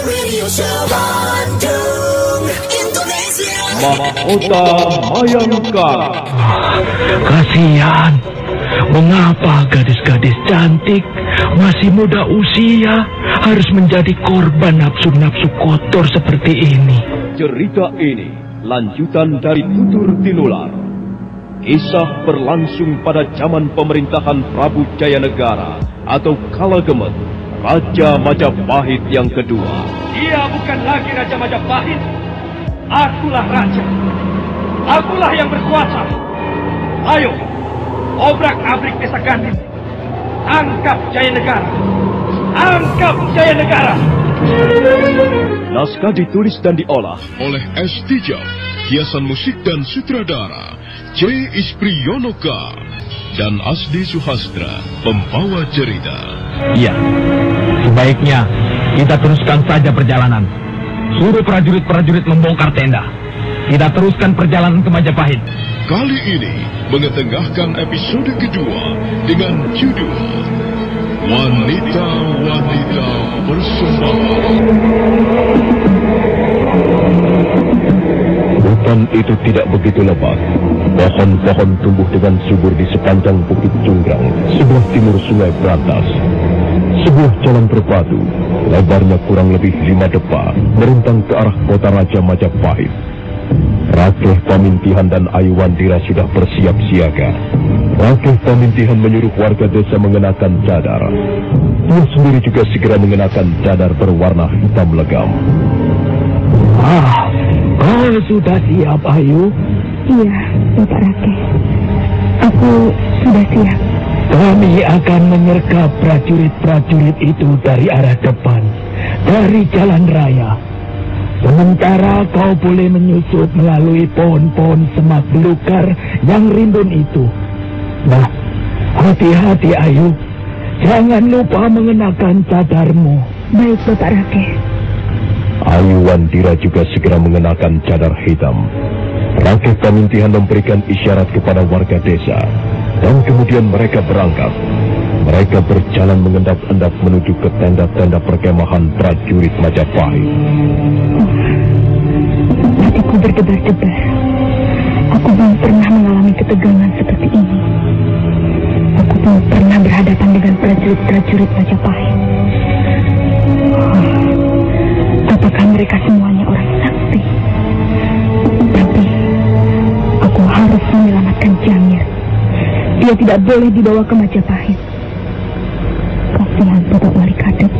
Radio Show Bandung, Indonesia. Mahkota Mayangkara. Kasihan. Mengapa gadis-gadis cantik masih muda usia harus menjadi korban nafsu-nafsu kotor seperti ini? Cerita ini lanjutan dari Tutur Tinular. Kisah berlangsung pada zaman pemerintahan Prabu Jayanegara atau Kala Gemet, Raja Majapahit yang kedua. Dia bukan lagi Raja Majapahit. Akulah Raja. Akulah yang berkuasa. Ayo, obrak-abrik desa Gandin. Angkap Jaya Negara. Angkap Jaya Negara. Naskah ditulis dan diolah oleh S. Tijab, hiasan musik dan sutradara C. Ispriyonoka dan Asdi Suhastra, pembawa cerita. Iya, sebaiknya kita teruskan saja perjalanan. Suruh prajurit-prajurit membongkar tenda. Kita teruskan perjalanan ke Majapahit. Kali ini mengetengahkan episode kedua dengan judul Wanita-Wanita Bersumpah. Hutan itu tidak begitu lebat. Pohon-pohon tumbuh dengan subur di sepanjang bukit Junggrang, sebelah timur sungai Berantas. Sebuah jalan berbatu, lebarnya kurang lebih lima depa, merintang ke arah kota Raja Majapahit. Rakeh Pamintihan dan Ayuwandira sudah bersiap siaga. Rakeh Pamintihan menyuruh warga desa mengenakan cadar. Dia sendiri juga segera mengenakan cadar berwarna hitam legam. Ah, kau sudah siap, Ayu? Iya, Bapak Rakeh. Aku sudah siap. Kami akan menyergap prajurit-prajurit itu dari arah depan, dari jalan raya. Sementara kau boleh menyusup melalui pohon-pohon semak belukar yang rimbun itu. Nah, hati-hati Ayu. Jangan lupa mengenakan cadarmu. Baik, Bapak Rakeh. Ayu Wandira juga segera mengenakan cadar hitam. Rakeh Pamintihan memberikan isyarat kepada warga desa. Dan kemudian mereka berangkat. Mereka berjalan mengendap-endap menuju ke tenda-tenda perkemahan prajurit Majapahit. Hatiku berdebar-debar. Aku belum pernah mengalami ketegangan seperti ini. Aku belum pernah berhadapan dengan prajurit-prajurit Majapahit. Apakah mereka semuanya orang sakti? Tapi aku harus menyelamatkan Jamir. Dia tidak boleh dibawa ke Majapahit. Kasihan Bapak Wali Kadep.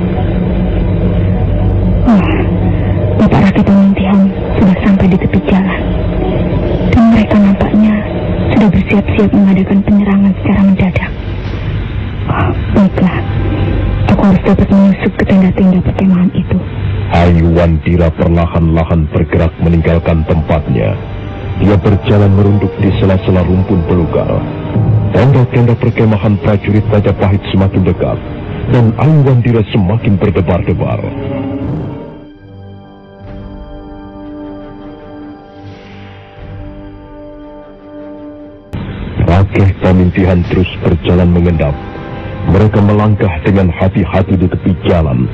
Oh, Bapak Rakyat Pemintihan sudah sampai di tepi jalan. Dan mereka nampaknya sudah bersiap-siap mengadakan penyerangan secara mendadak. Oh, baiklah, aku harus dapat menyusup ke tenda-tenda perkemahan itu. Ayu Wandira perlahan-lahan bergerak meninggalkan tempatnya. Dia berjalan merunduk di sela-sela rumpun belukar. Tenda-tenda perkemahan prajurit Majapahit semakin dekat. Dan Ayu Wandira semakin berdebar-debar. Rakeh Pamintihan terus berjalan mengendap. Mereka melangkah dengan hati-hati di tepi jalan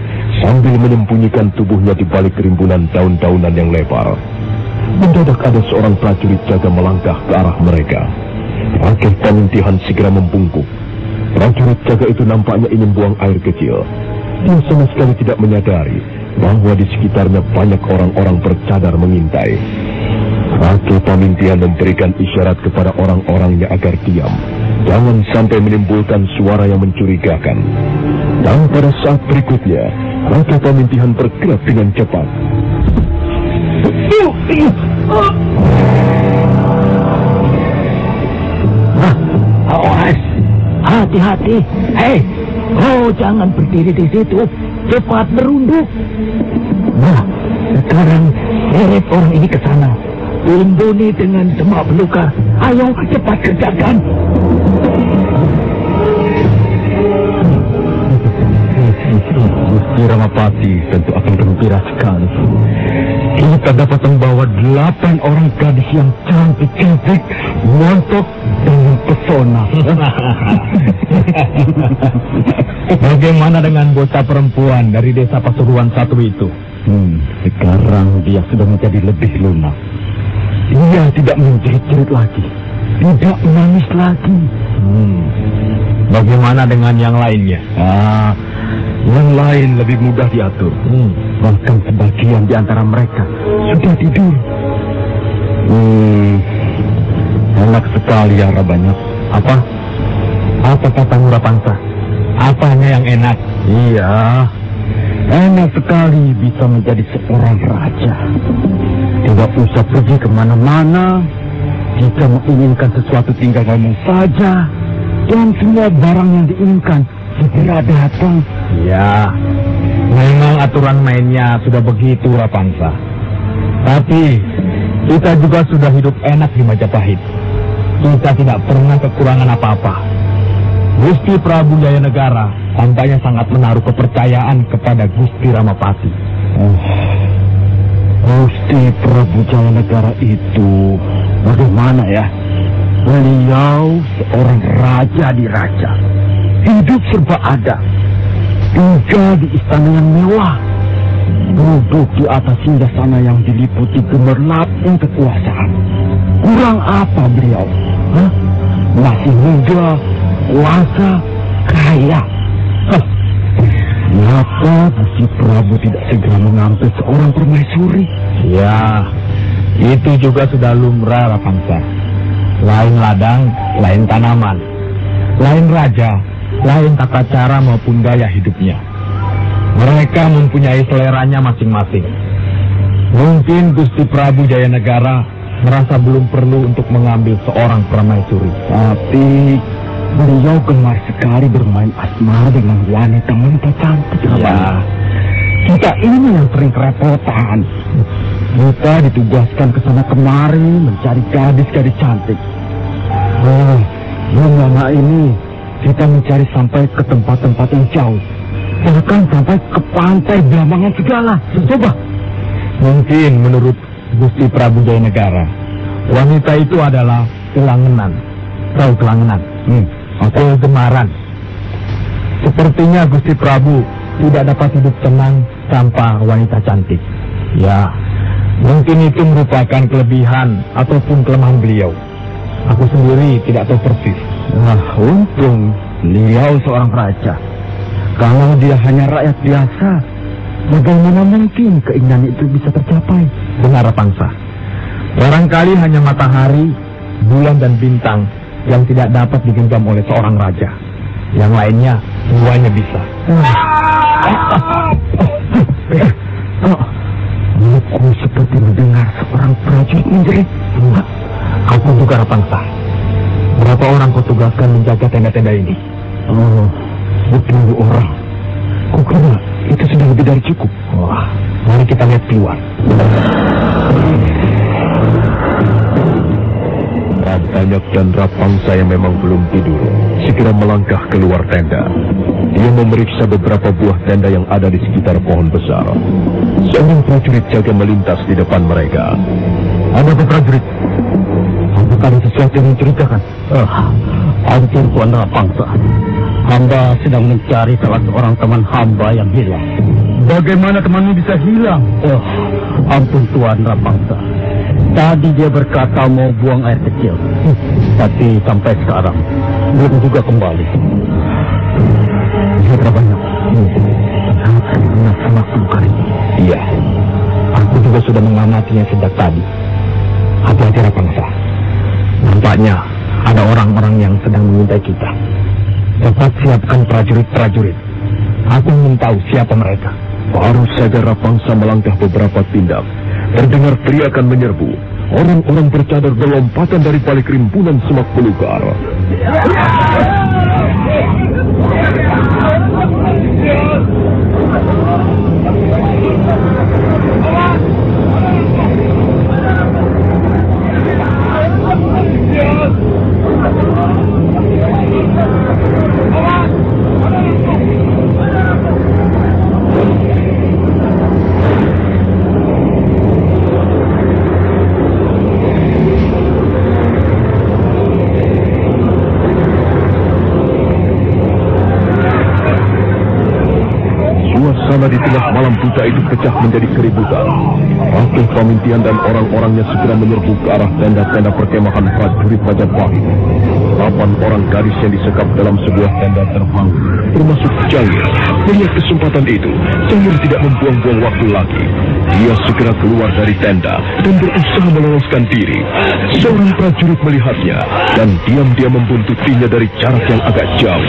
sambil menyembunyikan tubuhnya di balik rimbunan daun-daunan yang lebar. Mendadak ada seorang prajurit jaga melangkah ke arah mereka. Rakeh Pamintihan segera membungkuk. Prajurit jaga itu nampaknya ingin buang air kecil. Dia sama sekali tidak menyadari bahwa di sekitarnya banyak orang-orang bercadar mengintai. Ratu Pamintian memberikan isyarat kepada orang-orangnya agar diam. Jangan sampai menimbulkan suara yang mencurigakan. Dan pada saat berikutnya, Ratu Pamintihan bergerak dengan cepat. Awas. Hati-hati. Hei, kau jangan berdiri di situ. Cepat merunduk. Nah, sekarang seret orang ini ke sana. Timbuni dengan semak belukar. Ayo cepat kerjakan. Gusti Ramapati tentu akan gembira sekali. Kita dapat membawa delapan orang gadis yang cantik-cantik, montok dan pesona. Bagaimana dengan bocah perempuan dari desa Pasuruan satu itu? Hmm, sekarang dia sudah menjadi lebih lunak. Dia tidak menjerit-jerit lagi. Tidak menangis lagi. Hmm. Bagaimana dengan yang lainnya? Ah, yang lain lebih mudah diatur. Hmm. Bahkan sebagian di antara mereka sudah tidur. Hmm, enak sekali ya banyak. Apa? Apa katamu Rapansa? Apanya yang enak? Iya, enak sekali bisa menjadi seorang raja. Tidak usah pergi ke mana-mana. Jika menginginkan sesuatu tinggal ngomong saja. Dan semua barang yang diinginkan segera datang. Ya, memang aturan mainnya sudah begitu Rapangsa. Tapi kita juga sudah hidup enak di Majapahit. Kita tidak pernah kekurangan apa-apa. Gusti Prabu Jaya Negara tampaknya sangat menaruh kepercayaan kepada Gusti Ramapati. Oh, Gusti Prabu Jaya Negara itu bagaimana ya? Beliau seorang raja di raja. Hidup serba ada. Tinggal di istana yang mewah. Duduk di atas sana yang diliputi gemerlapnya kekuasaan. Kurang apa beliau? Hah? Masih muda, kuasa, kaya. Kenapa Gusti Prabu tidak segera mengambil seorang permaisuri? Ya, itu juga sudah lumrah Rapangsa. Lain ladang, lain tanaman. Lain raja, lain tata cara maupun gaya hidupnya. Mereka mempunyai seleranya masing-masing. Mungkin Gusti Prabu Jaya Negara merasa belum perlu untuk mengambil seorang permaisuri. Tapi beliau gemar sekali bermain asmara dengan wanita-wanita cantik. Ya, Kita ini yang sering kerepotan. Kita ditugaskan ke sana kemari mencari gadis-gadis cantik. Oh, lama ini kita mencari sampai ke tempat-tempat yang jauh. Bahkan sampai ke pantai Blambangan segala. Coba. mungkin menurut Gusti Prabu Jaya Negara, wanita itu adalah kelangenan. Tahu kelangenan? Hmm. Atau gemaran. Sepertinya Gusti Prabu tidak dapat hidup tenang tanpa wanita cantik. Ya, mungkin itu merupakan kelebihan ataupun kelemahan beliau. Aku sendiri tidak tahu persis. Wah, untung beliau seorang raja. Kalau dia hanya rakyat biasa, bagaimana mungkin keinginan itu bisa tercapai? Benar, Pangsa. Barangkali hanya matahari, bulan dan bintang yang tidak dapat digenggam oleh seorang raja. Yang lainnya, semuanya bisa. Aku seperti mendengar seorang prajurit menjerit. Aku juga Rapangsa. Berapa orang kau tugaskan menjaga tenda-tenda ini? Oh, sepuluh orang. Kukira itu sudah lebih dari cukup. Wah, mari kita lihat keluar. Banyak dan Rapangsa yang memang belum tidur, segera melangkah keluar tenda. Dia memeriksa beberapa buah tenda yang ada di sekitar pohon besar. Seorang prajurit jaga melintas di depan mereka. Ada prajurit? Ada sesuatu yang mencurigakan? Ah, ampun Tuan Rapangsa. Hamba sedang mencari salah seorang teman hamba yang hilang. Bagaimana temanmu bisa hilang? Oh, ampun Tuan Rapangsa. Tadi dia berkata mau buang air kecil. Tapi sampai sekarang belum juga kembali. Lihat banyak. Benar semakin kali. Iya, aku juga sudah mengamatinya sejak tadi. Hati-hati Rapangsa. Nampaknya ada orang-orang yang sedang mengintai kita. Cepat siapkan prajurit-prajurit. Aku ingin tahu siapa mereka. Baru saja Rapangsa melangkah beberapa tindak. Terdengar teriakan menyerbu. Orang-orang bercadar berlompatan dari balik rimpunan semak belukar. Thank you. Suasana di tengah malam buta itu pecah menjadi keributan. Ratih Pamintian dan orang-orangnya segera menyerbu ke arah tenda-tenda perkemahan prajurit Majapahit. Delapan orang gadis yang disekap dalam sebuah tenda terbang, termasuk Jangir. Melihat kesempatan itu, Jangir tidak membuang-buang waktu lagi. Dia segera keluar dari tenda dan berusaha meloloskan diri. Seorang prajurit melihatnya dan diam-diam membuntutinya dari jarak yang agak jauh.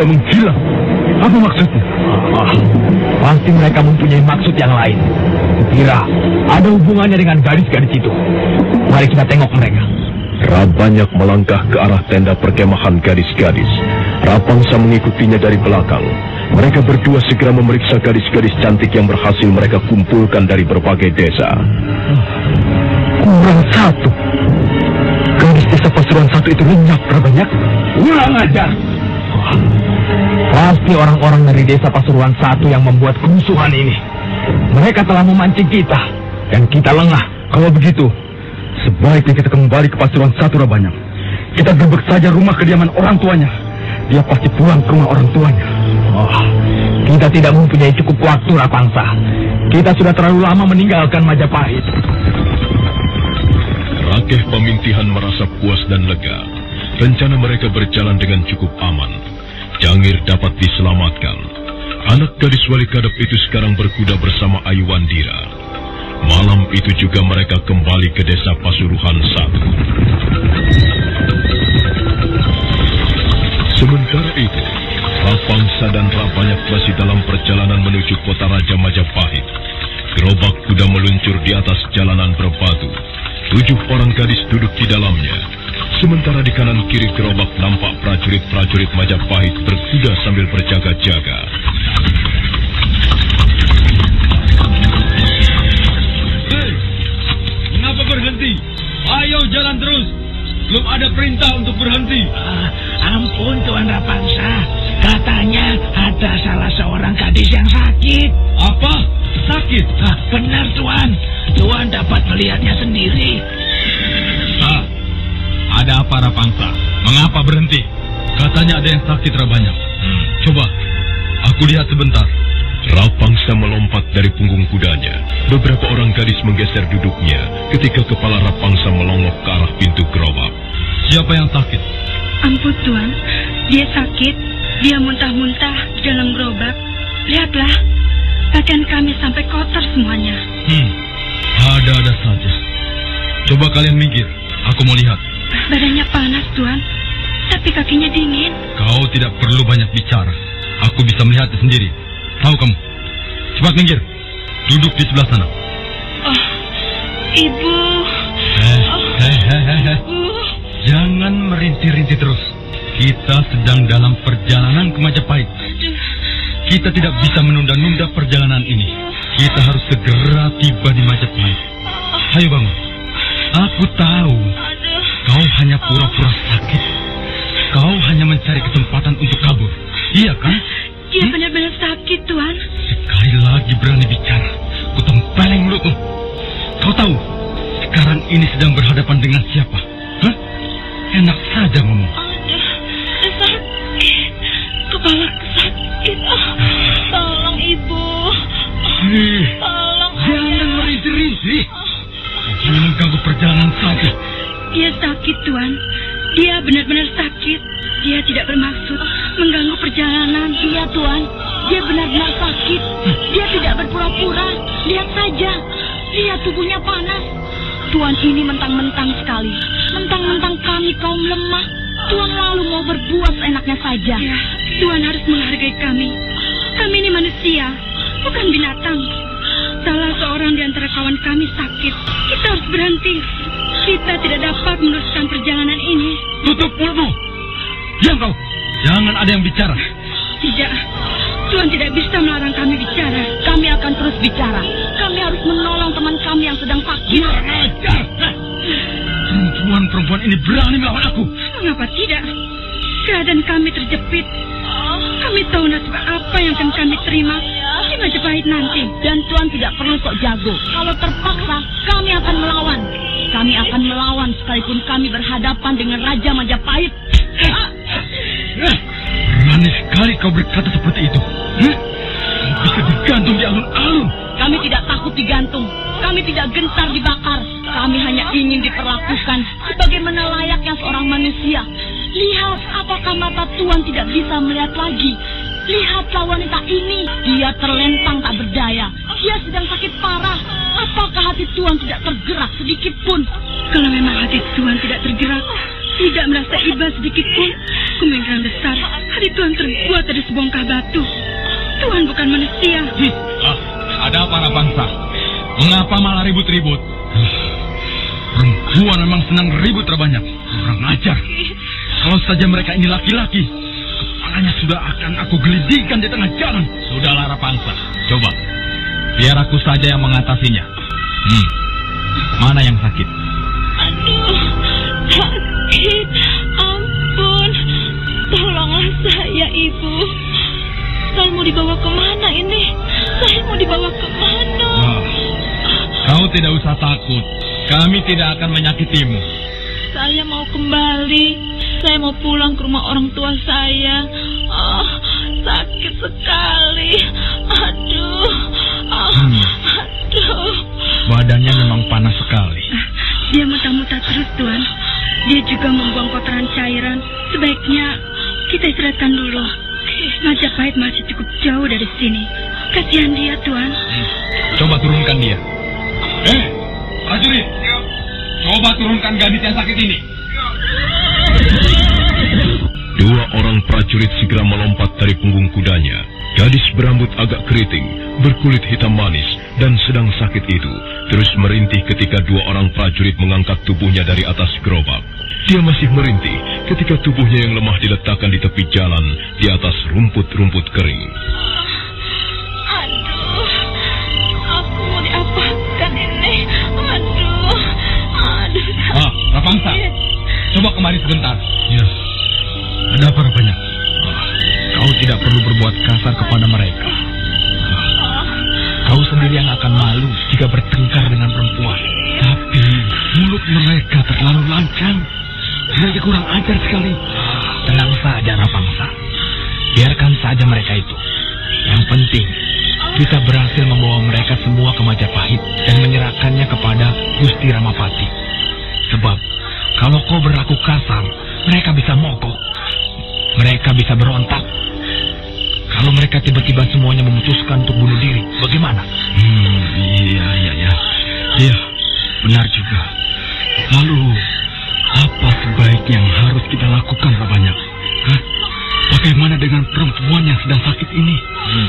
Tiba-tiba menghilang. Apa maksudnya? Ah, Pasti mereka mempunyai maksud yang lain. Kira ada hubungannya dengan gadis-gadis itu. Mari kita tengok mereka. Rabanyak melangkah ke arah tenda perkemahan gadis-gadis. Rapangsa mengikutinya dari belakang. Mereka berdua segera memeriksa gadis-gadis cantik yang berhasil mereka kumpulkan dari berbagai desa. Kurang satu. Gadis desa Pasuruan satu itu lenyap banyak. kurang ajar. Pasti orang-orang dari desa Pasuruan satu yang membuat kerusuhan ini. Mereka telah memancing kita. Dan kita lengah. Kalau begitu, sebaiknya kita kembali ke Pasuruan satu Rabanyang. Kita gerbek saja rumah kediaman orang tuanya. Dia pasti pulang ke rumah orang tuanya. Oh, kita tidak mempunyai cukup waktu, Rapangsa. Kita sudah terlalu lama meninggalkan Majapahit. Rakeh Pemintihan merasa puas dan lega. Rencana mereka berjalan dengan cukup aman. Jangir dapat diselamatkan. Anak gadis wali kadep itu sekarang berkuda bersama Ayu Wandira. Malam itu juga mereka kembali ke desa Pasuruhan satu. Sementara itu, Rapangsa dan Rabanyak masih dalam perjalanan menuju kota Raja Majapahit. Gerobak kuda meluncur di atas jalanan berbatu. Tujuh orang gadis duduk di dalamnya. Sementara di kanan kiri gerobak nampak prajurit-prajurit Majapahit berkuda sambil berjaga-jaga. Hei, kenapa berhenti? Ayo jalan terus. Belum ada perintah untuk berhenti. Ah, ampun Tuan Rapangsa, katanya ada salah seorang gadis yang sakit. Apa? Sakit? Ah, benar Tuan, Tuan dapat melihatnya Rapangsa? Mengapa berhenti? Katanya ada yang sakit Rabanyak. Hmm, coba, aku lihat sebentar. Rapangsa melompat dari punggung kudanya. Beberapa orang gadis menggeser duduknya ketika kepala Rapangsa melongok ke arah pintu gerobak. Siapa yang sakit? Ampun Tuan, dia sakit. Dia muntah-muntah di dalam gerobak. Lihatlah, pakaian kami sampai kotor semuanya. Hmm, ada-ada saja. Coba kalian minggir, aku mau lihat. Badannya panas Tuan, tapi kakinya dingin. Kau tidak perlu banyak bicara. Aku bisa melihatnya sendiri. Tahu kamu? Cepat minggir. Duduk di sebelah sana. Oh, Ibu. Eh, eh, eh, eh, eh. Uh, Jangan merintih-rintih terus. Kita sedang dalam perjalanan ke Majapahit. Kita tidak bisa menunda-nunda perjalanan ini. Kita harus segera tiba di Majapahit. Ayo bangun. Aku tahu. Kau hanya pura-pura sakit. Kau hanya mencari kesempatan untuk kabur. Iya kan? Dia benar-benar sakit Tuan. Sekali lagi berani bicara. Ku tempeleng mulutmu. Kau tahu, sekarang ini sedang berhadapan dengan siapa? Hah? Enak saja ngomong. Aduh, sakit. Kepala sakit. Oh, tolong Ibu. Hei, Tolong. jangan merintih-rintih. Kau hanya mengganggu perjalanan saja. Dia sakit, Tuan. Dia benar-benar sakit. Dia tidak bermaksud mengganggu perjalanan. Iya, Tuan. Dia benar-benar sakit. Dia tidak berpura-pura. Lihat saja. Lihat tubuhnya panas. Tuan ini mentang-mentang sekali. Mentang-mentang kami kaum lemah. Tuan lalu mau berbuat seenaknya saja. Ya, Tuan harus menghargai kami. Kami ini manusia, bukan binatang. Salah seorang di antara kawan kami sakit. Kita harus berhenti. Kita tidak dapat meneruskan perjalanan ini. Tutup mulutmu. Diam kau. Jangan ada yang bicara. Tidak. Tuhan tidak bisa melarang kami bicara. Kami akan terus bicara. Kami harus menolong teman kami yang sedang sakit. Kurang ajar. Hah? perempuan ini berani melawan aku. Mengapa tidak? Keadaan kami terjepit. Kami tahu nasib apa yang akan kami terima di Majapahit nanti. Dan Tuan tidak perlu sok jago. Kalau terpaksa, kami akan melawan. Kami akan melawan sekalipun kami berhadapan dengan Raja Majapahit. Berani sekali kau berkata seperti itu. Bisa digantung di alun-alun. Kami tidak takut digantung. Kami tidak gentar dibakar. Kami hanya ingin diperlakukan sebagaimana layaknya seorang manusia. Lihat, apakah mata Tuan tidak bisa melihat lagi? Lihatlah wanita ini. Dia terlentang tak berdaya. Dia sedang sakit parah. Apakah hati Tuan tidak tergerak sedikit pun? Kalau memang hati Tuhan tidak tergerak, tidak merasa iba sedikit pun, kemungkinan besar hati Tuhan terbuat dari sebongkah batu. Tuhan bukan manusia. Ah, ada apa bangsa? Mengapa malah ribut-ribut? Perempuan memang senang ribut terbanyak. Kurang ajar. Kalau saja mereka ini laki-laki, kepalanya sudah akan aku gelidingkan di tengah jalan. Sudahlah Rapansa, coba. Biar aku saja yang mengatasinya. Hmm. Mana yang sakit? Aduh, sakit. Ampun. Tolonglah saya, Ibu. Saya mau dibawa ke mana ini? Saya mau dibawa ke mana? Wah, kau tidak usah takut. Kami tidak akan menyakitimu. Saya mau kembali. Saya mau pulang ke rumah orang tua saya. Ah, sakit sekali. Aduh. Ah, Hmm. Aduh. Badannya memang panas sekali. Dia muntah-muntah terus, Tuan. Dia juga membuang kotoran cairan. Sebaiknya kita istirahatkan dulu. Majapahit masih cukup jauh dari sini. Kasihan dia, Tuan. Coba turunkan dia. Eh, prajurit. Coba turunkan gadis yang sakit ini. Dua orang prajurit segera melompat dari punggung kudanya. Gadis berambut agak keriting, berkulit hitam manis, dan sedang sakit itu terus merintih ketika dua orang prajurit mengangkat tubuhnya dari atas gerobak. Dia masih merintih ketika tubuhnya yang lemah diletakkan di tepi jalan di atas rumput-rumput kering. Coba kemari sebentar. Ya. Ada apa rupanya? Ah, kau tidak perlu berbuat kasar kepada mereka. Kau sendiri yang akan malu jika bertengkar dengan perempuan. Tapi mulut mereka terlalu lancang. Mereka kurang ajar sekali. Tenang saja, Rapangsa. Biarkan saja mereka itu. Yang penting, kita berhasil membawa mereka semua ke Majapahit dan menyerahkannya kepada Gusti Ramapati. Sebab, kalau kau berlaku kasar, mereka bisa mogok. Mereka bisa berontak. Kalau mereka tiba-tiba semuanya memutuskan untuk bunuh diri, bagaimana? Hmm, iya, iya, iya. Iya, benar juga. Lalu, apa sebaiknya yang harus kita lakukan, Rabanyak? Hah? Bagaimana dengan perempuan yang sedang sakit ini? Hmm,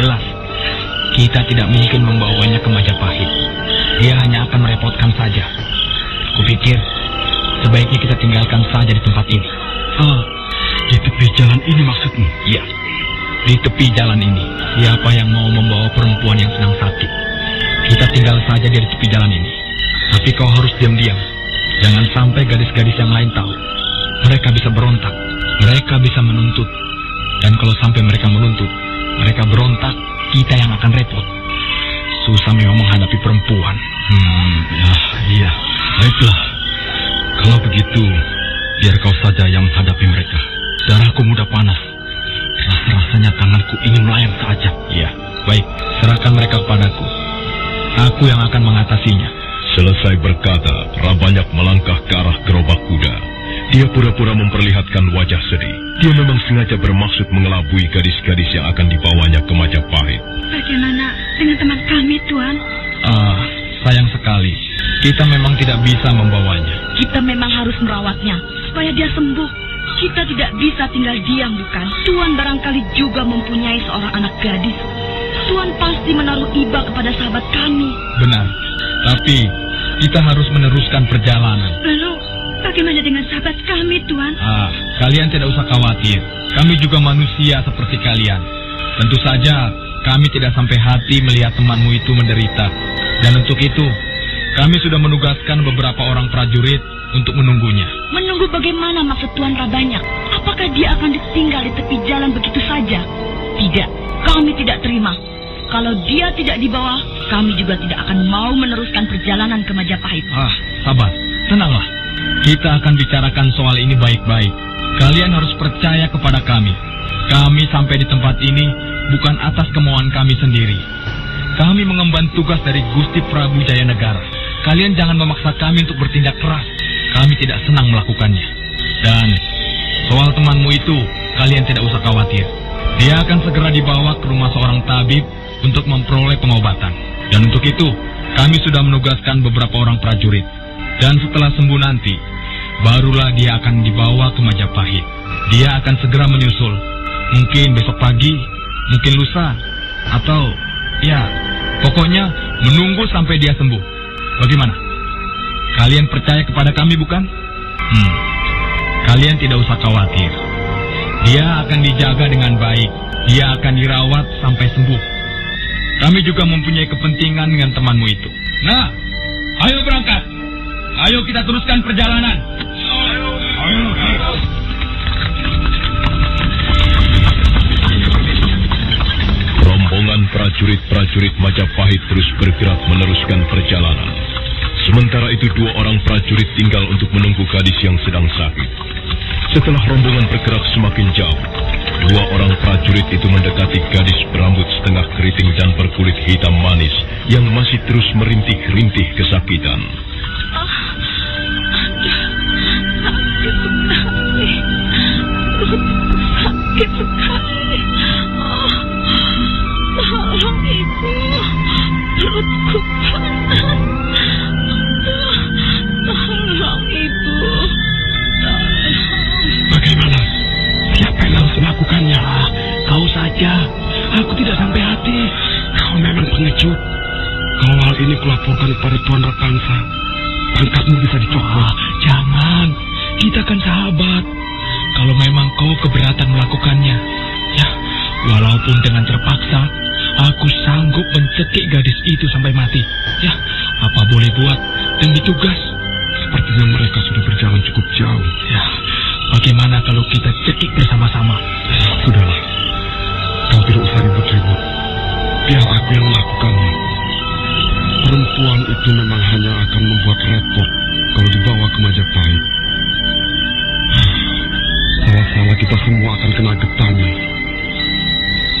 jelas. Kita tidak mungkin membawanya ke Majapahit. Dia hanya akan merepotkan saja. Kupikir, sebaiknya kita tinggalkan saja di tempat ini. Ah, di tepi jalan ini maksudmu? Iya. Di tepi jalan ini, siapa yang mau membawa perempuan yang sedang sakit? Kita tinggal saja di tepi jalan ini. Tapi kau harus diam-diam. Jangan sampai gadis-gadis yang lain tahu. Mereka bisa berontak. Mereka bisa menuntut. Dan kalau sampai mereka menuntut, mereka berontak, kita yang akan repot. Susah memang menghadapi perempuan. Hmm, ya, iya. Baiklah. Kalau begitu, biar kau saja yang menghadapi mereka. Darahku mudah panas. Rasa-rasanya tanganku ingin melayang saja. Iya, baik. Serahkan mereka kepadaku. Aku yang akan mengatasinya. Selesai berkata, Rabanyak melangkah ke arah gerobak kuda. Dia pura-pura memperlihatkan wajah sedih. Dia memang sengaja bermaksud mengelabui gadis-gadis yang akan dibawanya ke Majapahit. Bagaimana dengan teman kami, Tuan? Ah, sayang sekali. Kita memang tidak bisa membawanya. Kita memang harus merawatnya supaya dia sembuh. Kita tidak bisa tinggal diam, bukan? Tuan barangkali juga mempunyai seorang anak gadis. Tuan pasti menaruh iba kepada sahabat kami. Benar. Tapi kita harus meneruskan perjalanan. Lalu, bagaimana dengan sahabat kami, Tuan? Ah, kalian tidak usah khawatir. Kami juga manusia seperti kalian. Tentu saja kami tidak sampai hati melihat temanmu itu menderita. Dan untuk itu, Kami sudah menugaskan beberapa orang prajurit untuk menunggunya. Menunggu bagaimana maksud Tuan Rabanyak? Apakah dia akan ditinggal di tepi jalan begitu saja? Tidak, kami tidak terima. Kalau dia tidak dibawa, kami juga tidak akan mau meneruskan perjalanan ke Majapahit. Ah, sabar, tenanglah. Kita akan bicarakan soal ini baik-baik. Kalian harus percaya kepada kami. Kami sampai di tempat ini bukan atas kemauan kami sendiri. Kami mengemban tugas dari Gusti Prabu Jaya Negara. Kalian jangan memaksa kami untuk bertindak keras. Kami tidak senang melakukannya. Dan soal temanmu itu, kalian tidak usah khawatir. Dia akan segera dibawa ke rumah seorang tabib untuk memperoleh pengobatan. Dan untuk itu, kami sudah menugaskan beberapa orang prajurit. Dan setelah sembuh nanti, barulah dia akan dibawa ke Majapahit. Dia akan segera menyusul. Mungkin besok pagi, mungkin lusa, atau ya, pokoknya menunggu sampai dia sembuh. Bagaimana? Kalian percaya kepada kami bukan? Hmm. Kalian tidak usah khawatir. Dia akan dijaga dengan baik. Dia akan dirawat sampai sembuh. Kami juga mempunyai kepentingan dengan temanmu itu. Nah, ayo berangkat. Ayo kita teruskan perjalanan. Rombongan prajurit-prajurit Majapahit terus bergerak meneruskan perjalanan. Sementara itu dua orang prajurit tinggal untuk menunggu gadis yang sedang sakit. Setelah rombongan bergerak semakin jauh, dua orang prajurit itu mendekati gadis berambut setengah keriting dan berkulit hitam manis yang masih terus merintih-rintih kesakitan. Saja. Aku tidak sampai hati. Kau memang pengecut. Kalau hal ini kulaporkan kepada Tuan Rapansa, pangkatmu bisa dicopot. jangan. Kita kan sahabat. Kalau memang kau keberatan melakukannya, ya, walaupun dengan terpaksa, aku sanggup mencekik gadis itu sampai mati. Ya, apa boleh buat demi tugas. Sepertinya mereka sudah berjalan cukup jauh. Ya, bagaimana kalau kita cekik bersama-sama? Sudahlah, kau tidak usah ribut-ribut. Biar aku yang melakukannya. Perempuan itu memang hanya akan membuat repot kalau dibawa ke Majapahit. Salah-salah kita semua akan kena getahnya.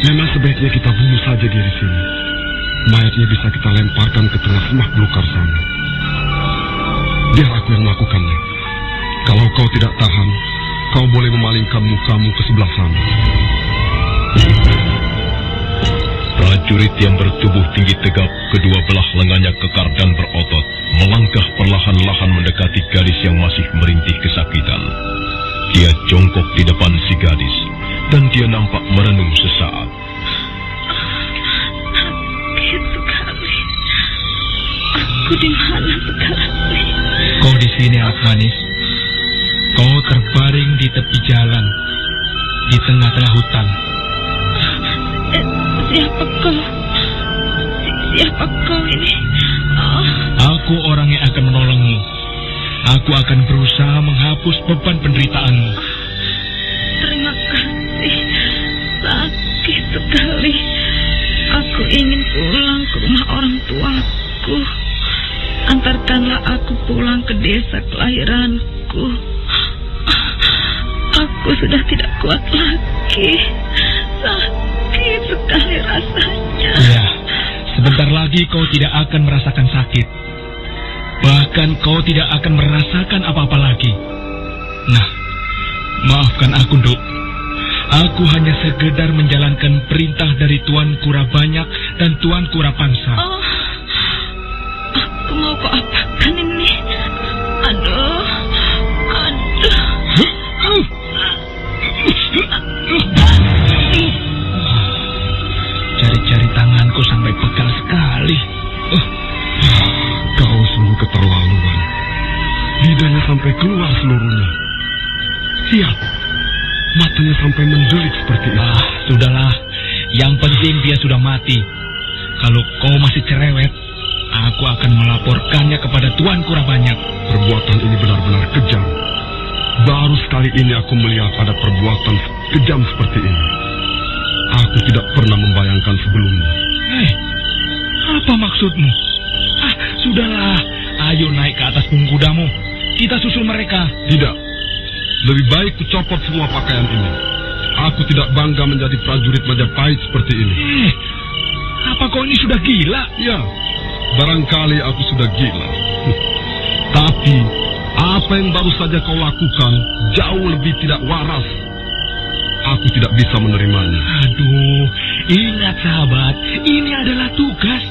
Memang sebaiknya kita bunuh saja dia di sini. Mayatnya bisa kita lemparkan ke tengah semak belukar sana. Biar aku yang melakukannya. Kalau kau tidak tahan, kau boleh memalingkan mukamu ke sebelah sana. Prajurit yang bertubuh tinggi tegap, kedua belah lengannya kekar dan berotot, melangkah perlahan-lahan mendekati gadis yang masih merintih kesakitan. Dia jongkok di depan si gadis, dan dia nampak merenung sesaat. Aku di mana sekarang? Kau di sini, anak manis. Kau terbaring di tepi jalan, di tengah-tengah hutan. Siapa kau? Si- Siapa kau ini? Oh, Aku orang yang akan menolongmu. Aku akan berusaha menghapus beban penderitaanmu. terima kasih. Sakit sekali. Aku ingin pulang ke rumah orang tuaku. Antarkanlah aku pulang ke desa kelahiranku. Aku sudah tidak kuat lagi. Sekali rasanya. Ya, sebentar lagi kau tidak akan merasakan sakit. Bahkan kau tidak akan merasakan apa-apa lagi. Nah, maafkan aku, Duk. Aku hanya sekedar menjalankan perintah dari Tuan Kura Banyak dan Tuan Kura Pangsa. Oh, aku mau kau apakan ini? Jari-jari tanganku sampai pegal sekali. Eh, Kau sungguh keterlaluan. Lidahnya sampai keluar seluruhnya. Lihat, matanya sampai mendelik seperti itu. Ah, sudahlah. Yang penting dia sudah mati. Kalau kau masih cerewet, Aku akan melaporkannya kepada Tuan Kurabanyak. Perbuatan ini benar-benar kejam. Baru sekali ini aku melihat ada perbuatan kejam seperti ini. Aku tidak pernah membayangkan sebelumnya. Hei, apa maksudmu? Ah, sudahlah. Ayo naik ke atas punggung kudamu. Kita susul mereka. Tidak. Lebih baik kucopot semua pakaian ini. Aku tidak bangga menjadi prajurit Majapahit seperti ini. Eh, apa kau ini sudah gila? Ya, barangkali aku sudah gila. Tapi, apa yang baru saja kau lakukan jauh lebih tidak waras. Aku tidak bisa menerimanya. Aduh, ingat sahabat, ini adalah tugas.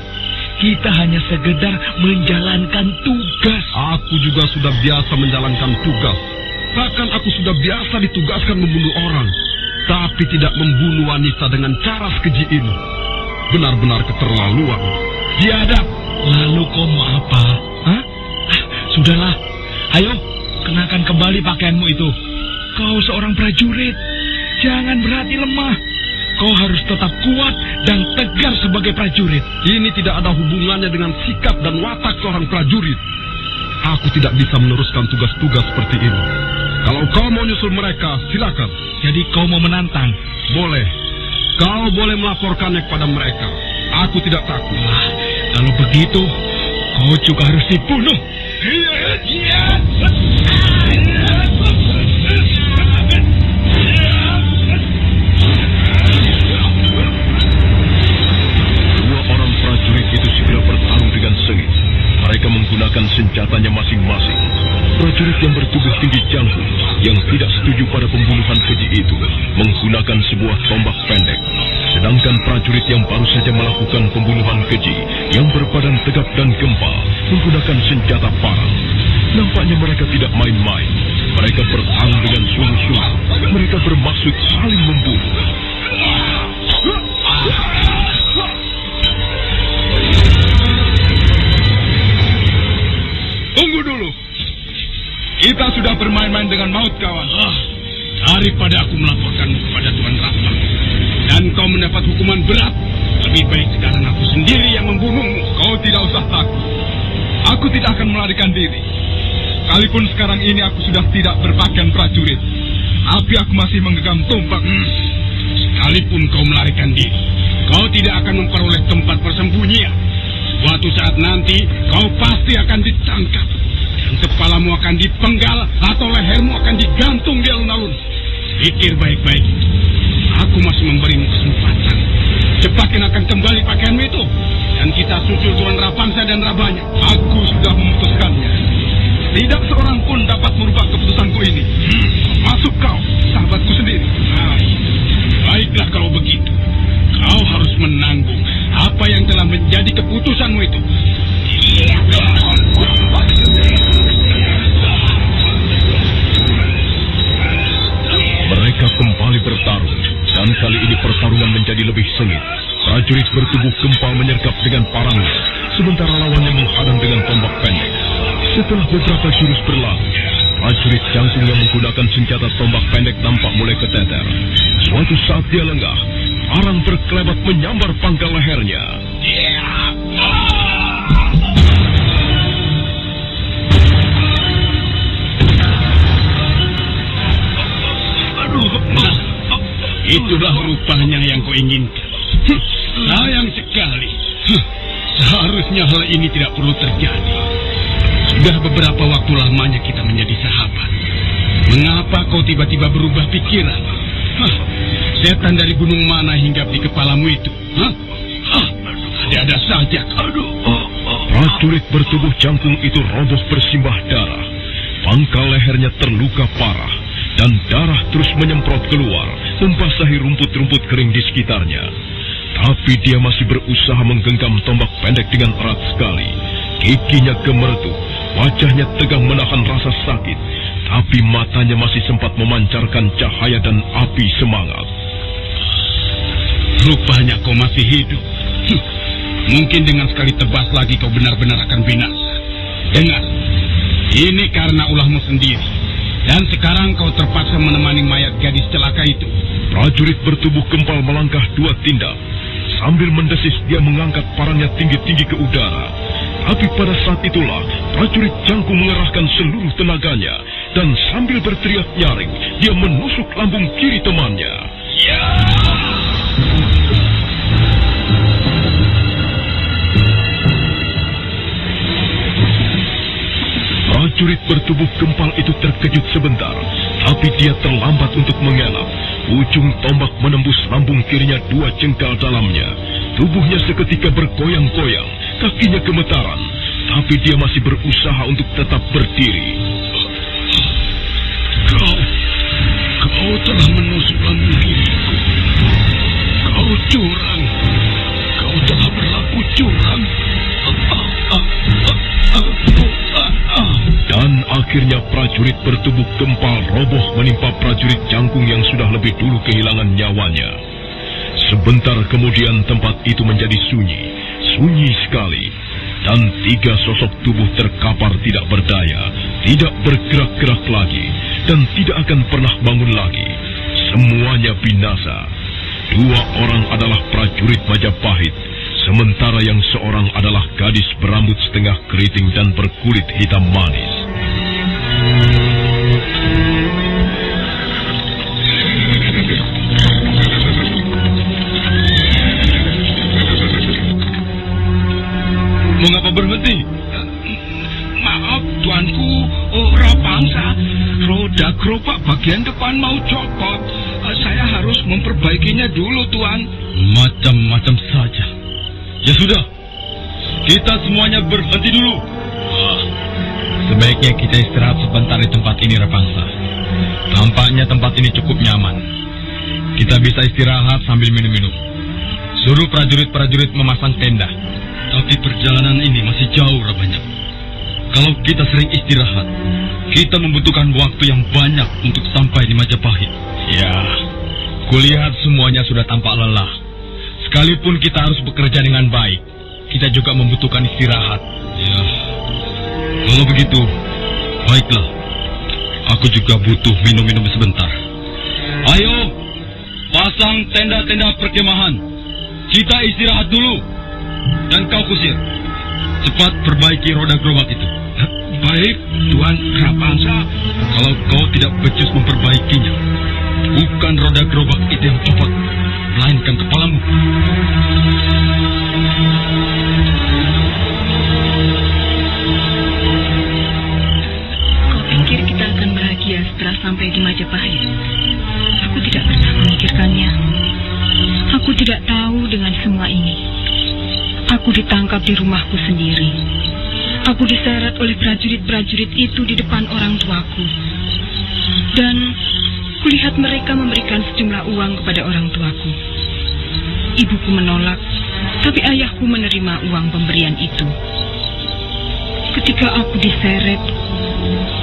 Kita hanya sekedar menjalankan tugas. Aku juga sudah biasa menjalankan tugas. Bahkan aku sudah biasa ditugaskan membunuh orang. Tapi tidak membunuh wanita dengan cara sekeji ini. Benar-benar keterlaluan. Biadab. Lalu kau mau apa? Hah? Ah, Sudahlah. Ayo, kenakan kembali pakaianmu itu. Kau seorang prajurit. Jangan berhati lemah. Kau harus tetap kuat dan tegar sebagai prajurit. Ini tidak ada hubungannya dengan sikap dan watak seorang prajurit. Aku tidak bisa meneruskan tugas-tugas seperti ini. Kalau kau mau nyusul mereka, silakan. Jadi kau mau menantang? Boleh. Kau boleh melaporkannya kepada mereka. Aku tidak takut. Wah, kalau begitu, kau juga harus dibunuh. Dua Mereka menggunakan senjatanya masing-masing. Prajurit yang bertubuh tinggi jangkung, yang tidak setuju pada pembunuhan keji itu, menggunakan sebuah tombak pendek. Sedangkan prajurit yang baru saja melakukan pembunuhan keji, yang berbadan tegap dan gempal, menggunakan senjata parang. Nampaknya mereka tidak main-main. Mereka bertarung dengan sungguh-sungguh. Mereka bermaksud saling membunuh. Dengan maut, kawan. Ah, daripada aku melaporkanmu kepada Tuan Rapang dan kau mendapat hukuman berat, lebih baik sekarang aku sendiri yang membunuhmu. Kau tidak usah takut. Aku tidak akan melarikan diri. Sekalipun sekarang ini aku sudah tidak berpakaian prajurit, tapi aku masih menggenggam tombak. Hmm. Sekalipun kau melarikan diri, kau tidak akan memperoleh tempat persembunyian. Suatu saat nanti kau pasti akan ditangkap kepalamu akan dipenggal atau lehermu akan digantung di alun-alun. Pikir baik-baik. Aku masih memberimu kesempatan. Cepat kenakan kembali pakaianmu itu dan kita susul Tuan Rapansa dan Rabanya. Aku sudah memutuskannya. Tidak seorang pun dapat merubah keputusanku ini. Hmm, masuk kau, sahabatku sendiri. Baik. Baiklah kalau begitu. Kau harus menanggung apa yang telah menjadi keputusanmu itu. Mereka kembali bertarung, dan kali ini pertarungan menjadi lebih sengit. Prajurit bertubuh gempal menyergap dengan parangnya, sementara lawannya menghadang dengan tombak pendek. Setelah beberapa jurus berlalu, prajurit jangkung yang menggunakan senjata tombak pendek tampak mulai keteter. Suatu saat dia lengah, parang berkelebat menyambar pangkal lehernya. Aduh, itulah rupanya yang kau inginkan. Hm, Sayang sekali. Seharusnya hal ini tidak perlu terjadi. Sudah beberapa waktu lamanya kita menjadi sahabat. Mengapa kau tiba-tiba berubah pikiran? Hah, setan dari gunung mana hinggap di kepalamu itu? Hah? Hah, ada-ada saja. Aduh. Prajurit bertubuh jangkung itu roboh bersimbah darah. Pangkal lehernya terluka parah dan darah terus menyemprot keluar, membasahi rumput-rumput kering di sekitarnya. Tapi dia masih berusaha menggenggam tombak pendek dengan erat sekali. Giginya gemeretuk, wajahnya tegang menahan rasa sakit, tapi matanya masih sempat memancarkan cahaya dan api semangat. Rupanya kau masih hidup. Mungkin dengan sekali tebas lagi kau benar-benar akan binasa. Dengar, ini karena ulahmu sendiri. Dan sekarang kau terpaksa menemani mayat gadis celaka itu. Prajurit bertubuh gempal melangkah dua tindak. Sambil mendesis dia mengangkat parangnya tinggi-tinggi ke udara. Tapi pada saat itulah prajurit Jangkung mengerahkan seluruh tenaganya dan sambil berteriak nyaring, dia menusuk lambung kiri temannya. Ya! Prajurit bertubuh gempal itu terkejut sebentar, tapi dia terlambat untuk mengelak. Ujung tombak menembus lambung kirinya dua jengkal dalamnya. Tubuhnya seketika bergoyang-goyang, kakinya gemetaran, tapi dia masih berusaha untuk tetap berdiri. Kau, kau telah menusuk lambung kiriku. Kau curang. Kau telah berlaku curang. Dan akhirnya prajurit bertubuh gempal roboh menimpa prajurit jangkung yang sudah lebih dulu kehilangan nyawanya. Sebentar kemudian tempat itu menjadi sunyi, sunyi sekali. Dan tiga sosok tubuh terkapar tidak berdaya, tidak bergerak-gerak lagi, dan tidak akan pernah bangun lagi. Semuanya binasa. Dua orang adalah prajurit Majapahit, sementara yang seorang adalah gadis berambut setengah keriting dan berkulit hitam manis. Mengapa berhenti? Maaf, tuanku, oh, Rapangsa. Roda gerobak bagian depan mau copot. Eh, Saya harus memperbaikinya dulu, tuan. Macam-macam saja. Ya sudah, kita semuanya berhenti dulu. Sebaiknya kita istirahat sebentar di tempat ini, Rapangsa. Tampaknya tempat ini cukup nyaman. Kita bisa istirahat sambil minum-minum. Suruh prajurit-prajurit memasang tenda. Tapi perjalanan ini masih jauh, Rabanyak. Kalau kita sering istirahat, kita membutuhkan waktu yang banyak untuk sampai di Majapahit. Ya, kulihat semuanya sudah tampak lelah. Sekalipun kita harus bekerja dengan baik, kita juga membutuhkan istirahat. Ya, kalau begitu, baiklah. Aku juga butuh minum-minum sebentar. Ayo, pasang tenda-tenda perkemahan. Kita istirahat dulu. Dan kau kusir. Cepat perbaiki roda gerobak itu. Baik, Tuan Rapangsa. Kalau kau tidak becus memperbaikinya, bukan roda gerobak itu yang copot, melainkan kepalamu. Bahagia setelah sampai di Majapahit? Aku tidak pernah memikirkannya. Aku tidak tahu dengan semua ini. Aku ditangkap di rumahku sendiri. Aku diseret oleh prajurit-prajurit itu di depan orang tuaku. Dan kulihat mereka memberikan sejumlah uang kepada orang tuaku. Ibuku menolak, tapi ayahku menerima uang pemberian itu. Ketika aku diseret,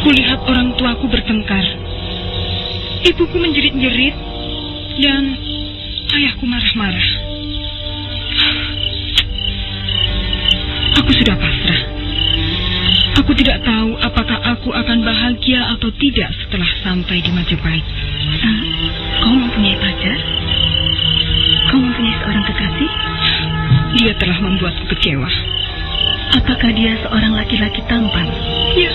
kulihat orang tuaku bertengkar. Ibuku menjerit-jerit dan ayahku marah-marah. Aku sudah pasrah. Aku tidak tahu apakah aku akan bahagia atau tidak setelah sampai di Majapahit. Ah, kau mempunyai pacar? Kau mempunyai seorang kekasih? Dia telah membuatku kecewa. Apakah dia seorang laki-laki tampan? Ya,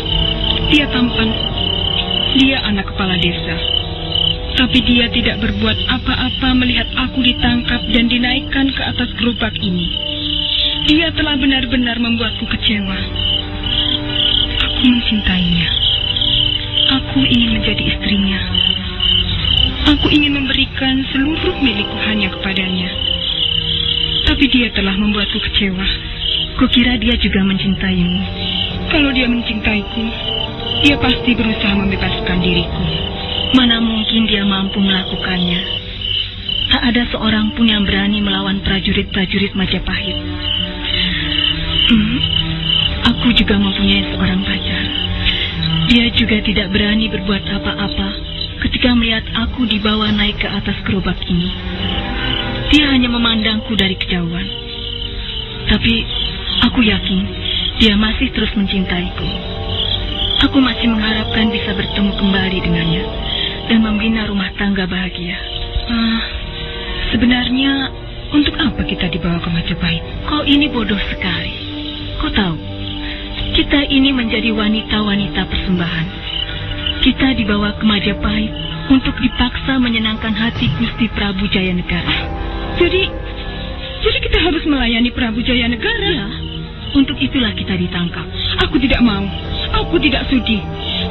dia tampan. Dia anak kepala desa. Tapi dia tidak berbuat apa-apa melihat aku ditangkap dan dinaikkan ke atas gerobak ini. Dia telah benar-benar membuatku kecewa. Aku mencintainya. Aku ingin menjadi istrinya. Aku ingin memberikan seluruh milikku hanya kepadanya. Tapi dia telah membuatku kecewa. Kukira dia juga mencintaimu. Kalau dia mencintaiku, dia pasti berusaha membebaskan diriku. Mana mungkin dia mampu melakukannya? Tak ada seorang pun yang berani melawan prajurit-prajurit Majapahit. Hmm, aku juga mempunyai seorang pacar. Dia juga tidak berani berbuat apa-apa ketika melihat aku dibawa naik ke atas gerobak ini. Dia hanya memandangku dari kejauhan. Tapi aku yakin dia masih terus mencintaiku. Aku masih mengharapkan bisa bertemu kembali dengannya dan membina rumah tangga bahagia. Ah, sebenarnya untuk apa kita dibawa ke Majapahit? Kau ini bodoh sekali. Kau tahu, Kita ini menjadi wanita-wanita persembahan. Kita dibawa ke Majapahit untuk dipaksa menyenangkan hati Gusti Prabu Jayanegara. Jadi, jadi kita harus melayani Prabu Jayanegara. Ya, untuk itulah kita ditangkap. Aku tidak mau. Aku tidak sudi.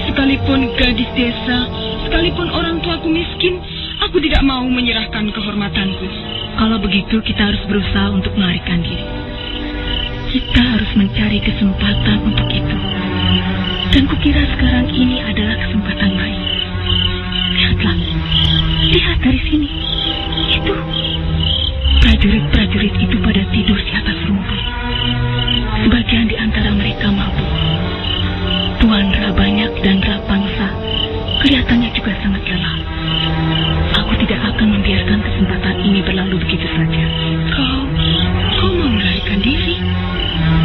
Sekalipun gadis desa, sekalipun orang tuaku miskin, aku tidak mau menyerahkan kehormatanku. Kalau begitu kita harus berusaha untuk melarikan diri. Kita harus mencari kesempatan untuk itu. Dan kukira sekarang ini adalah kesempatan baik. Lihatlah, lihat dari sini. Itu, prajurit-prajurit itu pada tidur di atas rumput. Sebagian di antara mereka mabuk. Tuan Rabanyak dan Rapangsa kelihatannya juga sangat lelah. Aku tidak akan membiarkan kesempatan ini berlalu begitu saja. Kau, kau mau melarikan diri?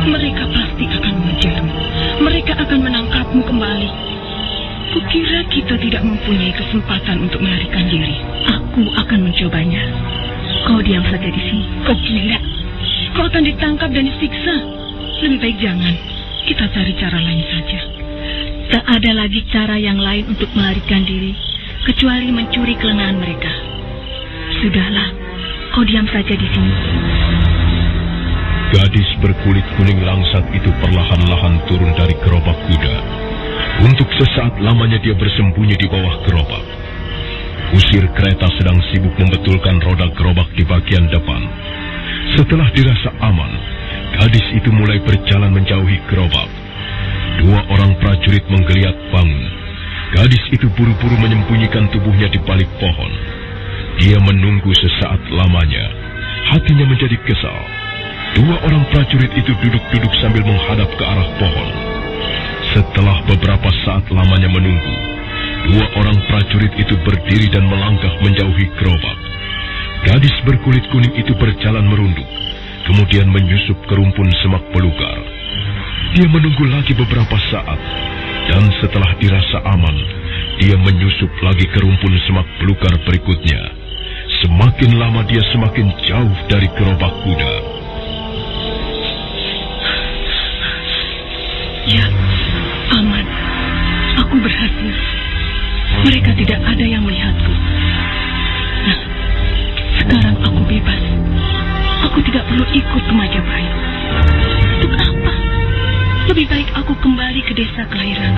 Mereka pasti akan mengejarmu. Mereka akan menangkapmu kembali. Kukira kita tidak mempunyai kesempatan untuk melarikan diri. Aku akan mencobanya. Kau diam saja di sini. Kau gila. Kau akan ditangkap dan disiksa. Lebih baik jangan. Kita cari cara lain saja. Tak ada lagi cara yang lain untuk melarikan diri kecuali mencuri kelengahan mereka. Sudahlah, kau diam saja di sini. Gadis berkulit kuning langsat itu perlahan-lahan turun dari gerobak kuda. Untuk sesaat lamanya dia bersembunyi di bawah gerobak. Kusir kereta sedang sibuk membetulkan roda gerobak di bagian depan. Setelah dirasa aman, gadis itu mulai berjalan menjauhi gerobak. Dua orang prajurit menggeliat bangun. Gadis itu buru-buru menyembunyikan tubuhnya di balik pohon. Dia menunggu sesaat lamanya. Hatinya menjadi kesal. Dua orang prajurit itu duduk-duduk sambil menghadap ke arah pohon. Setelah beberapa saat lamanya menunggu, dua orang prajurit itu berdiri dan melangkah menjauhi gerobak. Gadis berkulit kuning itu berjalan merunduk, kemudian menyusup ke rumpun semak belukar. Dia menunggu lagi beberapa saat, dan setelah dirasa aman, dia menyusup lagi ke rumpun semak belukar berikutnya. Semakin lama dia semakin jauh dari gerobak kuda. Ya, aman. Aku berhasil. Mereka tidak ada yang melihatku. Nah, sekarang aku bebas. Aku tidak perlu ikut ke Majapahit. Untuk apa? Lebih baik aku kembali ke desa kelahiran.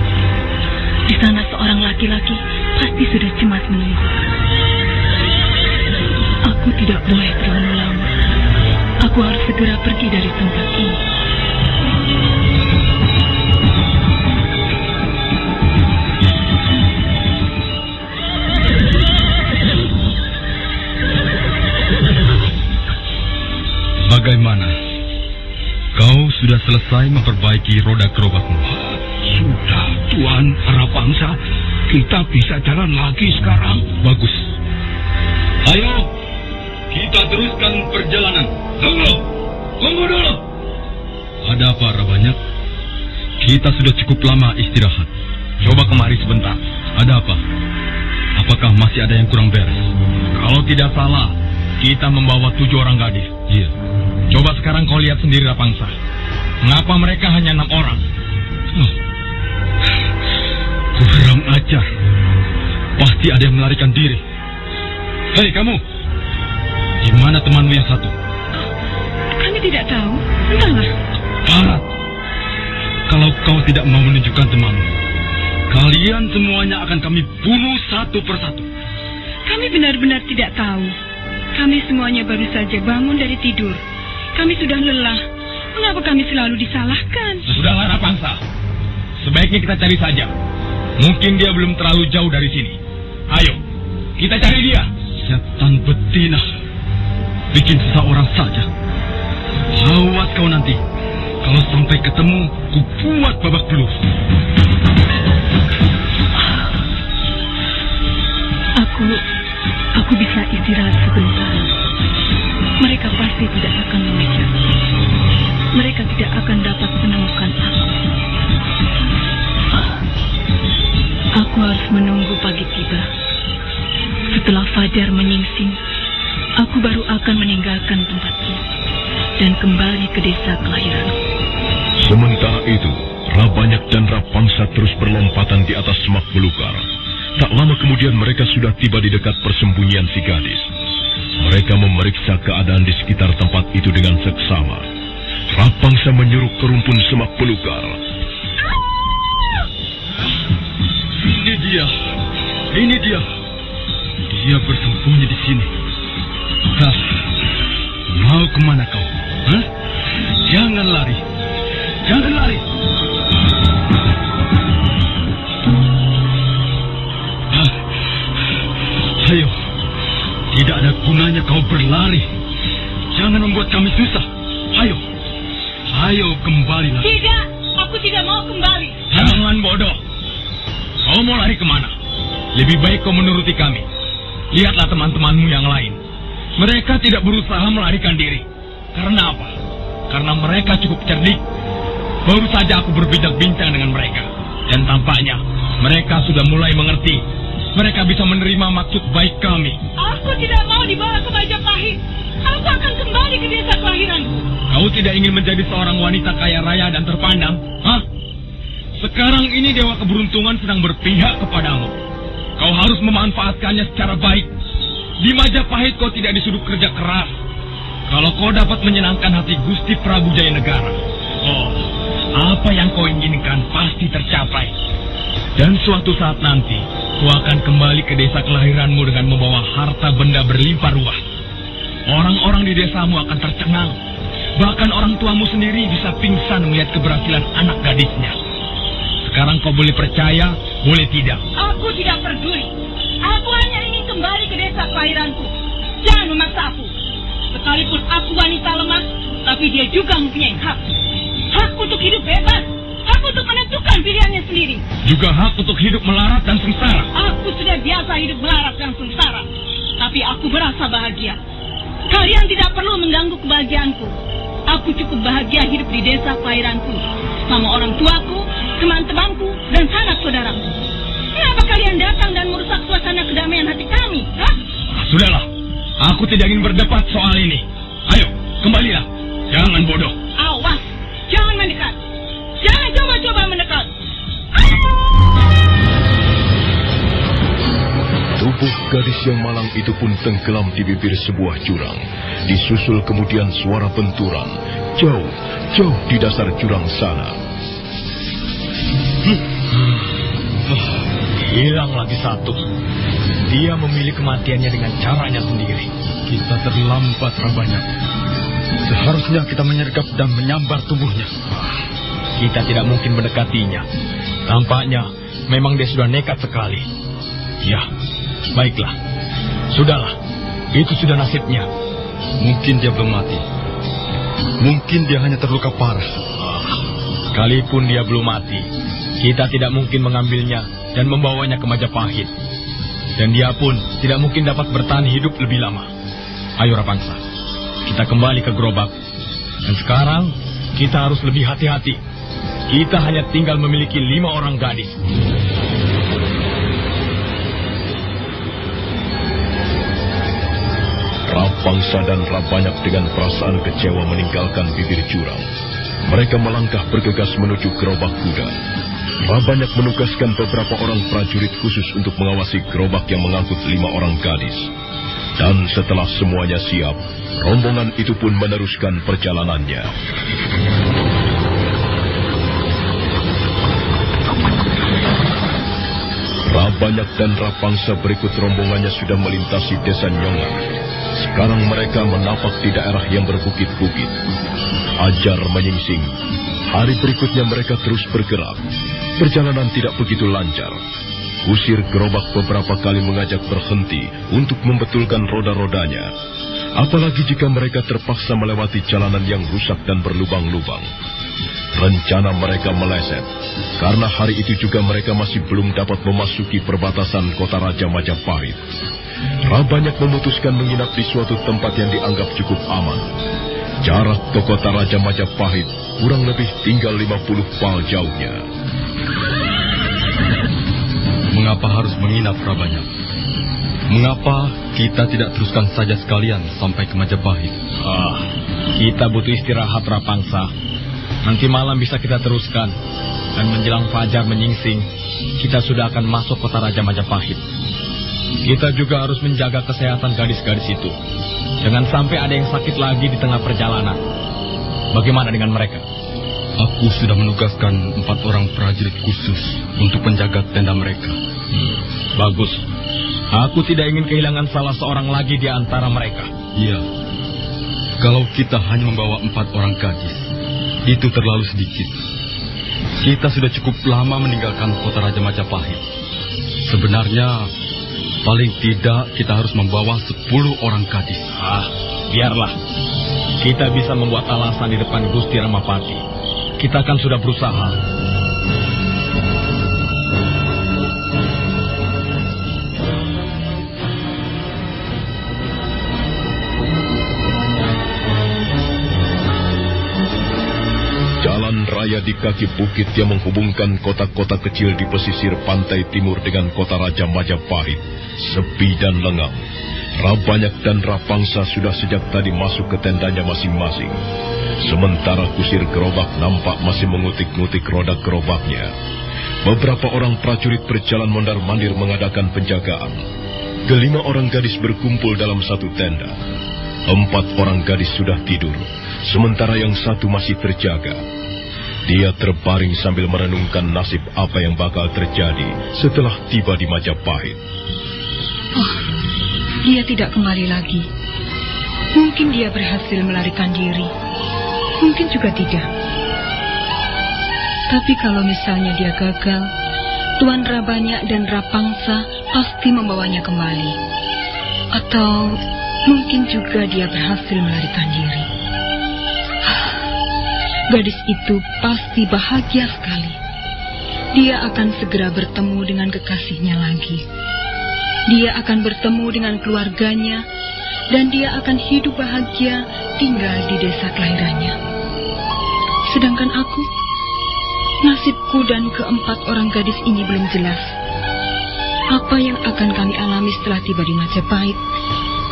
Di sana seorang laki-laki pasti sudah cemas menunggu. Aku tidak boleh terlalu lama. Aku harus segera pergi dari tempat ini. Bagaimana? Kau sudah selesai memperbaiki roda gerobakmu? Sudah, Tuan Harapangsa. Kita bisa jalan lagi sekarang. Bagus. Ayo, kita teruskan perjalanan. Tunggu, tunggu dulu. Ada apa, Rabanyak? Kita sudah cukup lama istirahat. Coba kemari sebentar. Ada apa? Apakah masih ada yang kurang beres? Kalau tidak salah, kita membawa tujuh orang gadis. Iya. Coba sekarang kau lihat sendiri, Rapangsa. Mengapa mereka hanya enam orang? Oh. Kurang ajar. Pasti ada yang melarikan diri. Hei kamu, di mana temanmu yang satu? Kami tidak tahu. Entahlah. Barat. Kalau kau tidak mau menunjukkan temanmu, kalian semuanya akan kami bunuh satu persatu. Kami benar-benar tidak tahu. Kami semuanya baru saja bangun dari tidur. Kami sudah lelah. Mengapa kami selalu disalahkan? Sudahlah Rapangsa. Sebaiknya kita cari saja. Mungkin dia belum terlalu jauh dari sini. Ayo, kita cari dia. Setan betina. Bikin susah orang saja. Awas kau nanti. Kalau sampai ketemu, ku buat babak belur. Aku, aku bisa istirahat sebentar. Mereka pasti tidak akan mengejar. Mereka tidak akan dapat menemukan aku. Aku harus menunggu pagi tiba. Setelah fajar menyingsing, aku baru akan meninggalkan tempat ini dan kembali ke desa kelahiran. Sementara itu, terus berlompatan di atas semak belukar. Tak lama kemudian mereka sudah tiba di dekat persembunyian si gadis. Mereka memeriksa keadaan di sekitar tempat itu dengan seksama. Rapangsa menyuruh ke rumpun semak belukar. Ini dia. Ini dia. Dia bersembunyi di sini. Hah. Mau ke mana kau? Hah? Jangan lari. Jangan lari. Hah. Ayo. Tidak ada gunanya kau berlari. Jangan membuat kami susah. Ayo. Ayo kembalilah. Tidak, aku tidak mau kembali. Jangan bodoh. Kau mau lari ke mana? Lebih baik kau menuruti kami. Lihatlah teman-temanmu yang lain. Mereka tidak berusaha melarikan diri. Karena apa? Karena mereka cukup cerdik. Baru saja aku berbincang-bincang dengan mereka. Dan tampaknya mereka sudah mulai mengerti. Mereka bisa menerima maksud baik kami. Aku tidak mau dibawa ke Majapahit. Aku akan kembali ke desa kelahiranku. Kau tidak ingin menjadi seorang wanita kaya raya dan terpandang? Hah? Sekarang ini Dewa Keberuntungan sedang berpihak kepadamu. Kau harus memanfaatkannya secara baik. Di Majapahit kau tidak disuruh kerja keras. Kalau kau dapat menyenangkan hati Gusti Prabu Jaya Negara, oh, apa yang kau inginkan pasti tercapai. Dan suatu saat nanti, kau akan kembali ke desa kelahiranmu dengan membawa harta benda berlimpah ruah. Orang-orang di desamu akan tercengang. Bahkan orang tuamu sendiri bisa pingsan melihat keberhasilan anak gadisnya. Sekarang kau boleh percaya, boleh tidak. Aku tidak peduli. Aku hanya ingin kembali ke desa kelahiranku. Jangan memaksa aku. Sekalipun aku wanita lemah, tapi dia juga mempunyai hak. Hak untuk hidup bebas. Menentukan pilihannya sendiri. Juga hak untuk hidup melarat dan sengsara. Aku sudah biasa hidup melarat dan sengsara. Tapi aku merasa bahagia. Kalian tidak perlu mengganggu kebahagiaanku. Aku cukup bahagia hidup di desa kelahiranku. Sama orang tuaku, teman-temanku, dan sanak saudaraku. Kenapa kalian datang dan merusak suasana kedamaian hati kami? Hah? Sudahlah, aku tidak ingin berdebat soal ini. Ayo, kembalilah. Jangan bodoh. Tubuh gadis yang malang itu pun tenggelam di bibir sebuah jurang. Disusul kemudian suara benturan. Jauh, jauh di dasar jurang sana. Hilang lagi satu. Dia memilih kematiannya dengan caranya sendiri. Kita terlambat banyak. Seharusnya kita menyergap dan menyambar tubuhnya. Kita tidak mungkin mendekatinya. Tampaknya memang dia sudah nekat sekali. Ya, baiklah. Sudahlah, itu sudah nasibnya. Mungkin dia belum mati. Mungkin dia hanya terluka parah. Sekalipun dia belum mati, kita tidak mungkin mengambilnya dan membawanya ke Majapahit. Dan dia pun tidak mungkin dapat bertahan hidup lebih lama. Ayo Rapangsa, kita kembali ke gerobak. Dan sekarang kita harus lebih hati-hati. Kita hanya tinggal memiliki lima orang gadis. Rapangsa dan Rabanyak dengan perasaan kecewa meninggalkan bibir jurang. Mereka melangkah bergegas menuju gerobak kuda. Rabanyak menugaskan beberapa orang prajurit khusus untuk mengawasi gerobak yang mengangkut lima orang gadis. Dan setelah semuanya siap, rombongan itu pun meneruskan perjalanannya. Rabanyak dan Rapangsa berikut rombongannya sudah melintasi desa Nyongan. Sekarang mereka menapak di daerah yang berbukit-bukit. Ajar menyingsing. Hari berikutnya mereka terus bergerak. Perjalanan tidak begitu lancar. Kusir gerobak beberapa kali mengajak berhenti untuk membetulkan roda-rodanya. Apalagi jika mereka terpaksa melewati jalanan yang rusak dan berlubang-lubang. Rencana mereka meleset, karena hari itu juga mereka masih belum dapat memasuki perbatasan kota Raja Majapahit. Rabanyak memutuskan menginap di suatu tempat yang dianggap cukup aman. Jarak ke kota Raja Majapahit kurang lebih tinggal 50 pal jauhnya. Mengapa harus menginap Rabanyak? Mengapa kita tidak teruskan saja sekalian sampai ke Majapahit? Ah, kita butuh istirahat Rapangsa. Nanti malam bisa kita teruskan. Dan menjelang fajar menyingsing, kita sudah akan masuk kota Raja Majapahit. Kita juga harus menjaga kesehatan gadis-gadis itu. Jangan sampai ada yang sakit lagi di tengah perjalanan. Bagaimana dengan mereka? Aku sudah menugaskan empat orang prajurit khusus untuk menjaga tenda mereka. Hmm, bagus. Aku tidak ingin kehilangan salah seorang lagi di antara mereka. Iya. Kalau kita hanya membawa empat orang gadis, itu terlalu sedikit. Kita sudah cukup lama meninggalkan kota Raja Majapahit. Sebenarnya, paling tidak kita harus membawa sepuluh orang gadis. Ah, biarlah. Kita bisa membuat alasan di depan Gusti Ramapati. Kita kan sudah berusaha. Raya di kaki bukit yang menghubungkan kota-kota kecil di pesisir pantai timur dengan kota Raja Majapahit, sepi dan lengang. Rabanyak dan Rapangsa sudah sejak tadi masuk ke tendanya masing-masing. Sementara kusir gerobak nampak masih mengutik-ngutik roda gerobaknya. Beberapa orang prajurit berjalan mondar-mandir mengadakan penjagaan. Kelima orang gadis berkumpul dalam satu tenda. Empat orang gadis sudah tidur, sementara yang satu masih terjaga. Dia terbaring sambil merenungkan nasib apa yang bakal terjadi setelah tiba di Majapahit. Oh, dia tidak kembali lagi. Mungkin dia berhasil melarikan diri. Mungkin juga tidak. Tapi kalau misalnya dia gagal, Tuan Rabanyak dan Rapangsa pasti membawanya kembali. Atau mungkin juga dia berhasil melarikan diri. Gadis itu pasti bahagia sekali. Dia akan segera bertemu dengan kekasihnya lagi. Dia akan bertemu dengan keluarganya, dan dia akan hidup bahagia tinggal di desa kelahirannya. Sedangkan aku, nasibku dan keempat orang gadis ini belum jelas. Apa yang akan kami alami setelah tiba di Majapahit,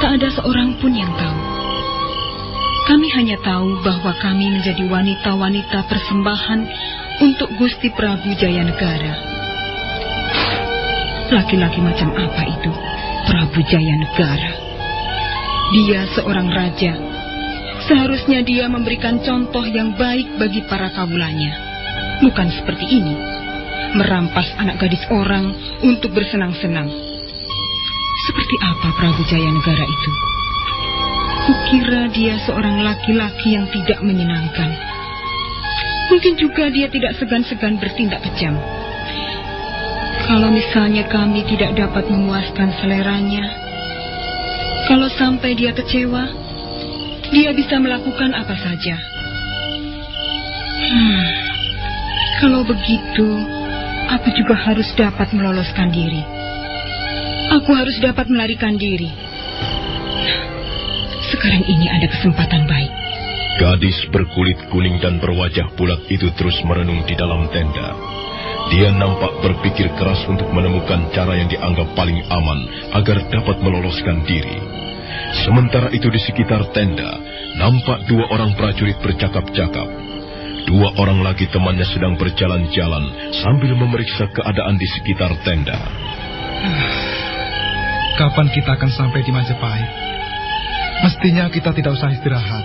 tak ada seorang pun yang tahu. Kami hanya tahu bahwa kami menjadi wanita-wanita persembahan untuk Gusti Prabu Jayanegara. Laki-laki macam apa itu? Prabu Jayanegara. Dia seorang raja. Seharusnya dia memberikan contoh yang baik bagi para kawulanya. Bukan seperti ini. Merampas anak gadis orang untuk bersenang-senang. Seperti apa Prabu Jayanegara itu? Kukira dia seorang laki-laki yang tidak menyenangkan. Mungkin juga dia tidak segan-segan bertindak kejam. Kalau misalnya kami tidak dapat memuaskan seleranya, kalau sampai dia kecewa, dia bisa melakukan apa saja. Hmm, kalau begitu, aku juga harus dapat meloloskan diri. Aku harus dapat melarikan diri. Sekarang ini ada kesempatan baik. Gadis berkulit kuning dan berwajah bulat itu terus merenung di dalam tenda. Dia nampak berpikir keras untuk menemukan cara yang dianggap paling aman agar dapat meloloskan diri. Sementara itu di sekitar tenda, nampak dua orang prajurit bercakap-cakap. Dua orang lagi temannya sedang berjalan-jalan sambil memeriksa keadaan di sekitar tenda. Kapan kita akan sampai di Majapahit? Mestinya kita tidak usah istirahat.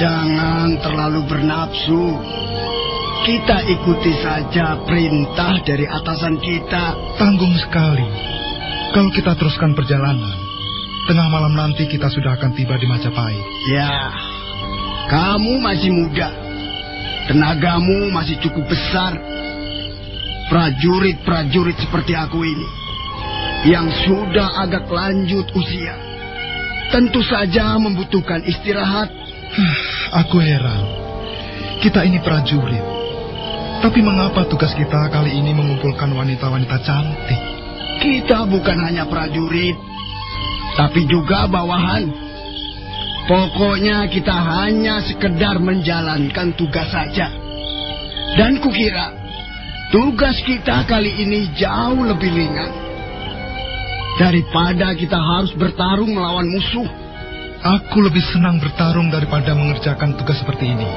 Jangan terlalu bernafsu. Kita ikuti saja perintah dari atasan kita. Tanggung sekali. Kalau kita teruskan perjalanan, tengah malam nanti kita sudah akan tiba di Majapahit. Ya, kamu masih muda. Tenagamu masih cukup besar. Prajurit-prajurit seperti aku ini, yang sudah agak lanjut usia, tentu saja membutuhkan istirahat. Aku heran. Kita ini prajurit. Tapi mengapa tugas kita kali ini mengumpulkan wanita-wanita cantik? Kita bukan hanya prajurit, tapi juga bawahan. Pokoknya kita hanya sekedar menjalankan tugas saja. Dan kukira tugas kita kali ini jauh lebih ringan. Daripada kita harus bertarung melawan musuh. Aku lebih senang bertarung daripada mengerjakan tugas seperti ini.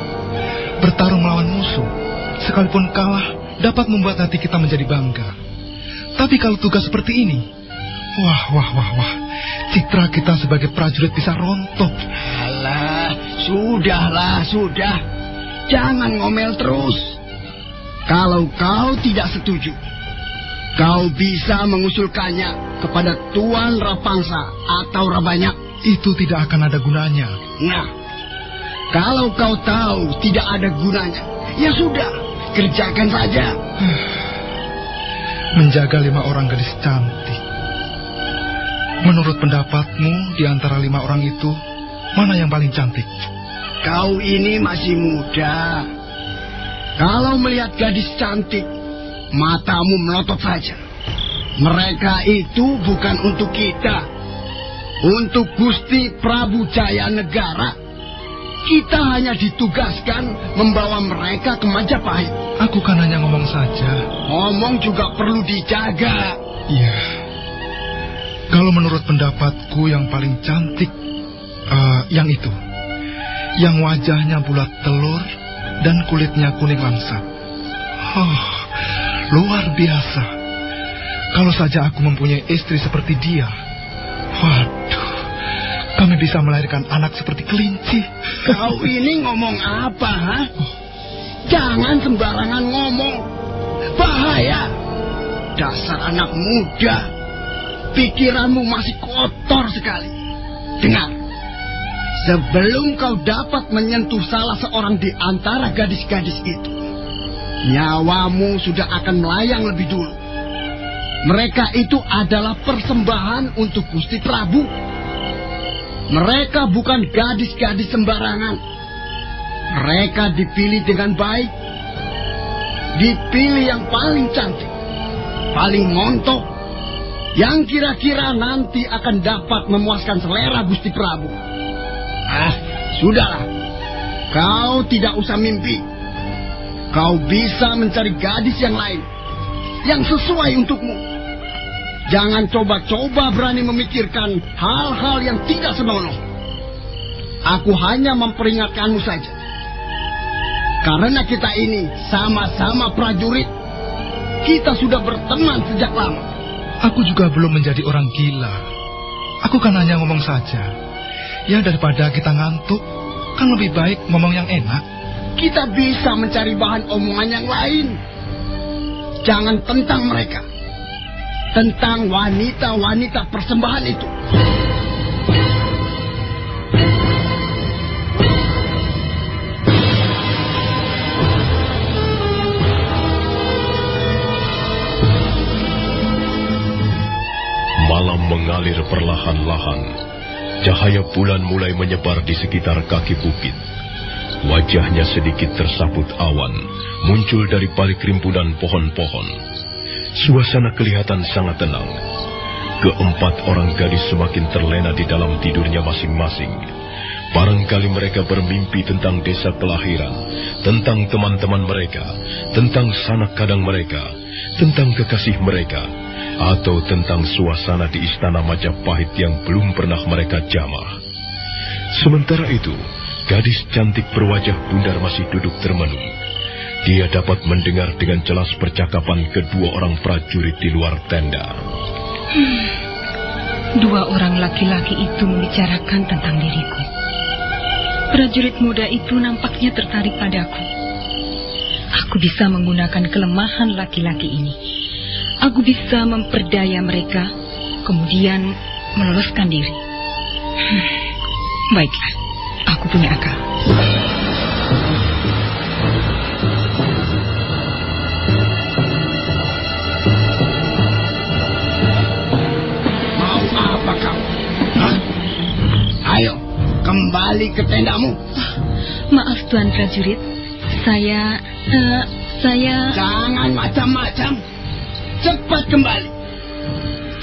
Bertarung melawan musuh, sekalipun kalah, dapat membuat hati kita menjadi bangga. Tapi kalau tugas seperti ini, wah, wah, wah, wah, citra kita sebagai prajurit bisa rontok. Alah, sudahlah, sudah. Jangan ngomel terus. Kalau kau tidak setuju, kau bisa mengusulkannya kepada Tuan Rapangsa atau Rabanyak. Itu tidak akan ada gunanya. Nah, kalau kau tahu tidak ada gunanya, ya sudah, kerjakan saja. Menjaga lima orang gadis cantik. Menurut pendapatmu, di antara lima orang itu, mana yang paling cantik? Kau ini masih muda. Kalau melihat gadis cantik, matamu melotot saja. Mereka itu bukan untuk kita. Untuk Gusti Prabu Jaya Negara. Kita hanya ditugaskan membawa mereka ke Majapahit. Aku kan hanya ngomong saja. Ngomong juga perlu dijaga. Iya. Kalau menurut pendapatku yang paling cantik, uh, yang itu. Yang wajahnya bulat telur dan kulitnya kuning langsat. Oh, luar biasa. Kalau saja aku mempunyai istri seperti dia. Waduh, kami bisa melahirkan anak seperti kelinci. Kau ini ngomong apa, ha? Jangan sembarangan ngomong. Bahaya. Dasar anak muda. Pikiranmu masih kotor sekali. Dengar. Sebelum kau dapat menyentuh salah seorang di antara gadis-gadis itu, nyawamu sudah akan melayang lebih dulu. Mereka itu adalah persembahan untuk Gusti Prabu. Mereka bukan gadis-gadis sembarangan. Mereka dipilih dengan baik. Dipilih yang paling cantik, paling montok, yang kira-kira nanti akan dapat memuaskan selera Gusti Prabu. Ah, sudahlah. Kau tidak usah mimpi. Kau bisa mencari gadis yang lain. Yang sesuai untukmu. Jangan coba-coba berani memikirkan hal-hal yang tidak senonoh. Aku hanya memperingatkanmu saja. Karena kita ini sama-sama prajurit. Kita sudah berteman sejak lama. Aku juga belum menjadi orang gila. Aku kan hanya ngomong saja. Ya daripada kita ngantuk, kan lebih baik ngomong yang enak. Kita bisa mencari bahan omongan yang lain. Jangan tentang mereka. Tentang wanita-wanita persembahan itu. Malam mengalir perlahan-lahan Cahaya bulan mulai menyebar di sekitar kaki bukit. Wajahnya sedikit tersaput awan, muncul dari balik rimpunan pohon-pohon. Suasana kelihatan sangat tenang. Keempat orang gadis semakin terlena di dalam tidurnya masing-masing. Barangkali mereka bermimpi tentang desa kelahiran, tentang teman-teman mereka, tentang sanak kadang mereka, tentang kekasih mereka, atau tentang suasana di istana Majapahit yang belum pernah mereka jamah. Sementara itu, gadis cantik berwajah bundar masih duduk termenung. Dia dapat mendengar dengan jelas percakapan kedua orang prajurit di luar tenda. Hmm. Dua orang laki-laki itu membicarakan tentang diriku. Prajurit muda itu nampaknya tertarik padaku. Aku bisa menggunakan kelemahan laki-laki ini Aku bisa memperdaya mereka, kemudian meloloskan diri. Hmm, baiklah, aku punya akal. Mau apa kamu? Hah? Ayo, kembali ke tendamu. Maaf Tuan Prajurit, saya... Uh, saya... Jangan macam-macam. Cepat kembali.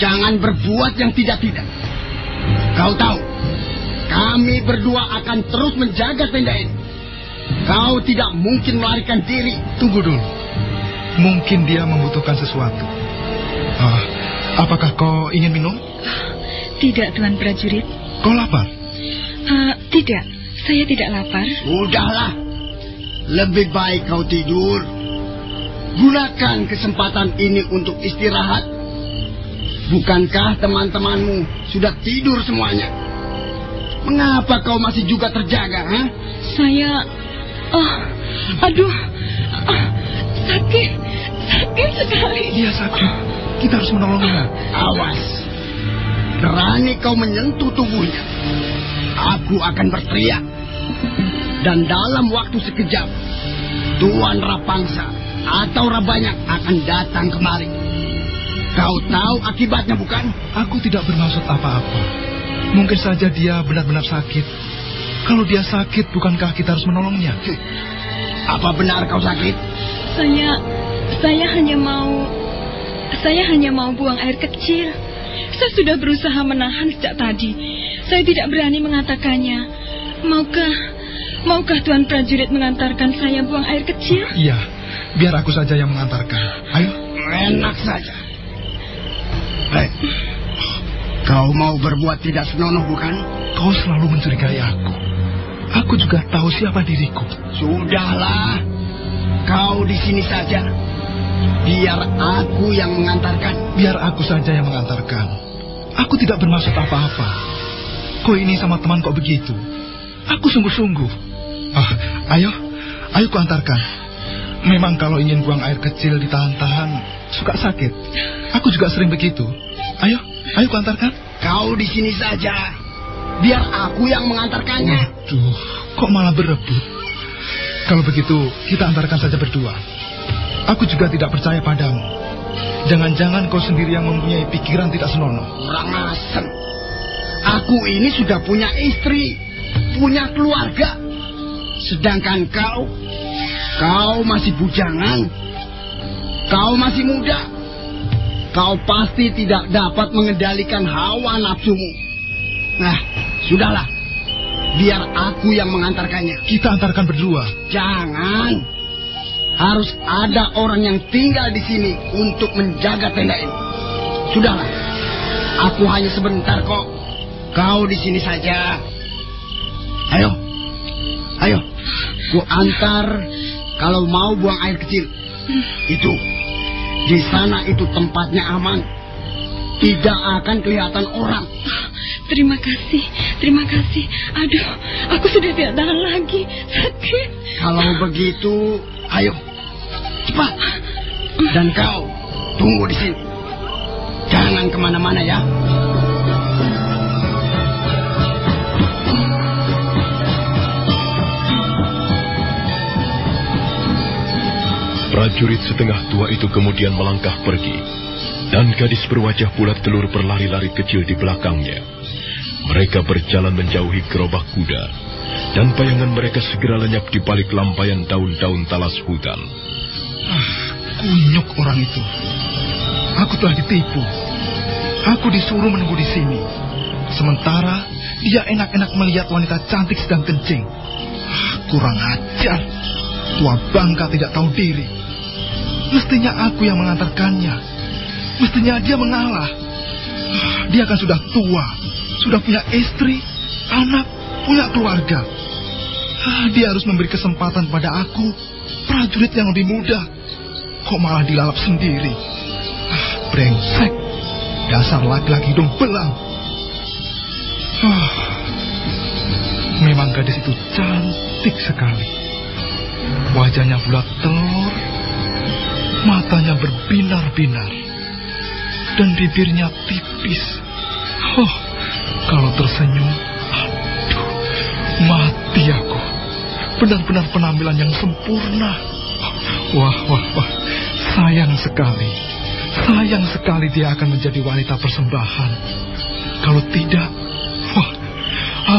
Jangan berbuat yang tidak-tidak. Kau tahu, kami berdua akan terus menjaga tenda ini. Kau tidak mungkin melarikan diri. Tunggu dulu. Mungkin dia membutuhkan sesuatu. Ah, apakah kau ingin minum? Tidak, Tuan Prajurit. Kau lapar? Uh, tidak, saya tidak lapar. Sudahlah. lebih baik kau tidur. Gunakan kesempatan ini untuk istirahat. Bukankah teman-temanmu sudah tidur semuanya? Mengapa kau masih juga terjaga, ha? Saya... Oh, aduh, ah, sakit, sakit sekali. Dia sakit. Kita harus menolongnya. Awas. Berani kau menyentuh tubuhnya. Aku akan berteriak. Dan dalam waktu sekejap, Tuan Rapangsa atau Rabanyak akan datang kemari. Kau tahu akibatnya bukan? Aku tidak bermaksud apa-apa. Mungkin saja dia benar-benar sakit. Kalau dia sakit, bukankah kita harus menolongnya? Apa benar kau sakit? Saya... Saya hanya mau... Saya hanya mau buang air kecil. Saya sudah berusaha menahan sejak tadi. Saya tidak berani mengatakannya. Maukah... Maukah Tuan prajurit mengantarkan saya buang air kecil? Iya, biar aku saja yang mengantarkan. Ayo. Enak saja. Hei, kau mau berbuat tidak senonoh bukan? Kau selalu mencurigai aku. Aku juga tahu siapa diriku. Sudahlah, kau di sini saja. Biar aku yang mengantarkan. Biar aku saja yang mengantarkan. Aku tidak bermaksud apa-apa. Kau ini sama teman kok begitu. Aku sungguh-sungguh. Ah, ayo, ayo ku antarkan. Memang kalau ingin buang air kecil ditahan-tahan, suka sakit. Aku juga sering begitu. Ayo, ayo ku antarkan. Kau di sini saja. Biar aku yang mengantarkannya. Waduh, kok malah berebut? Kalau begitu, kita antarkan saja berdua. Aku juga tidak percaya padamu. Jangan-jangan kau sendiri yang mempunyai pikiran tidak senonoh. Kurang asem. Aku ini sudah punya istri, punya keluarga. Sedangkan kau, kau masih bujangan. Kau masih muda. Kau pasti tidak dapat mengendalikan hawa nafsumu. Nah, sudahlah. Biar aku yang mengantarkannya. Kita antarkan berdua. Jangan. Harus ada orang yang tinggal di sini untuk menjaga tenda ini. Sudahlah. Aku hanya sebentar kok. Kau di sini saja. Ayo. Ayo. Ku antar kalau mau buang air kecil. Itu. Di sana itu tempatnya aman. Tidak akan kelihatan orang. Terima kasih, terima kasih. Aduh, aku sudah tidak tahan lagi. Sakit. Kalau begitu, ayo. Cepat. Dan kau, tunggu di sini. Jangan ke mana-mana ya. Prajurit setengah tua itu kemudian melangkah pergi, dan gadis berwajah bulat telur berlari-lari kecil di belakangnya. Mereka berjalan menjauhi gerobak kuda, dan bayangan mereka segera lenyap di balik lampayan daun-daun talas hutan. Ah, kunyuk orang itu. Aku telah ditipu. Aku disuruh menunggu di sini. Sementara dia enak-enak melihat wanita cantik sedang kencing. Ah, kurang ajar. Tua bangka tidak tahu diri. Mestinya aku yang mengantarkannya. Mestinya dia mengalah. Ah, Dia kan sudah tua, sudah punya istri, anak, punya keluarga. Ah, Dia harus memberi kesempatan pada aku, prajurit yang lebih muda. Kok malah dilalap sendiri? Ah, brengsek. Dasar laki-laki hidung belang. Ah, memang gadis itu cantik sekali. Wajahnya bulat telur, matanya berbinar-binar, dan bibirnya tipis. Oh, kalau tersenyum, aduh, mati aku. Benar-benar penampilan yang sempurna. Wah, wah, wah, sayang sekali. Sayang sekali dia akan menjadi wanita persembahan. Kalau tidak, wah,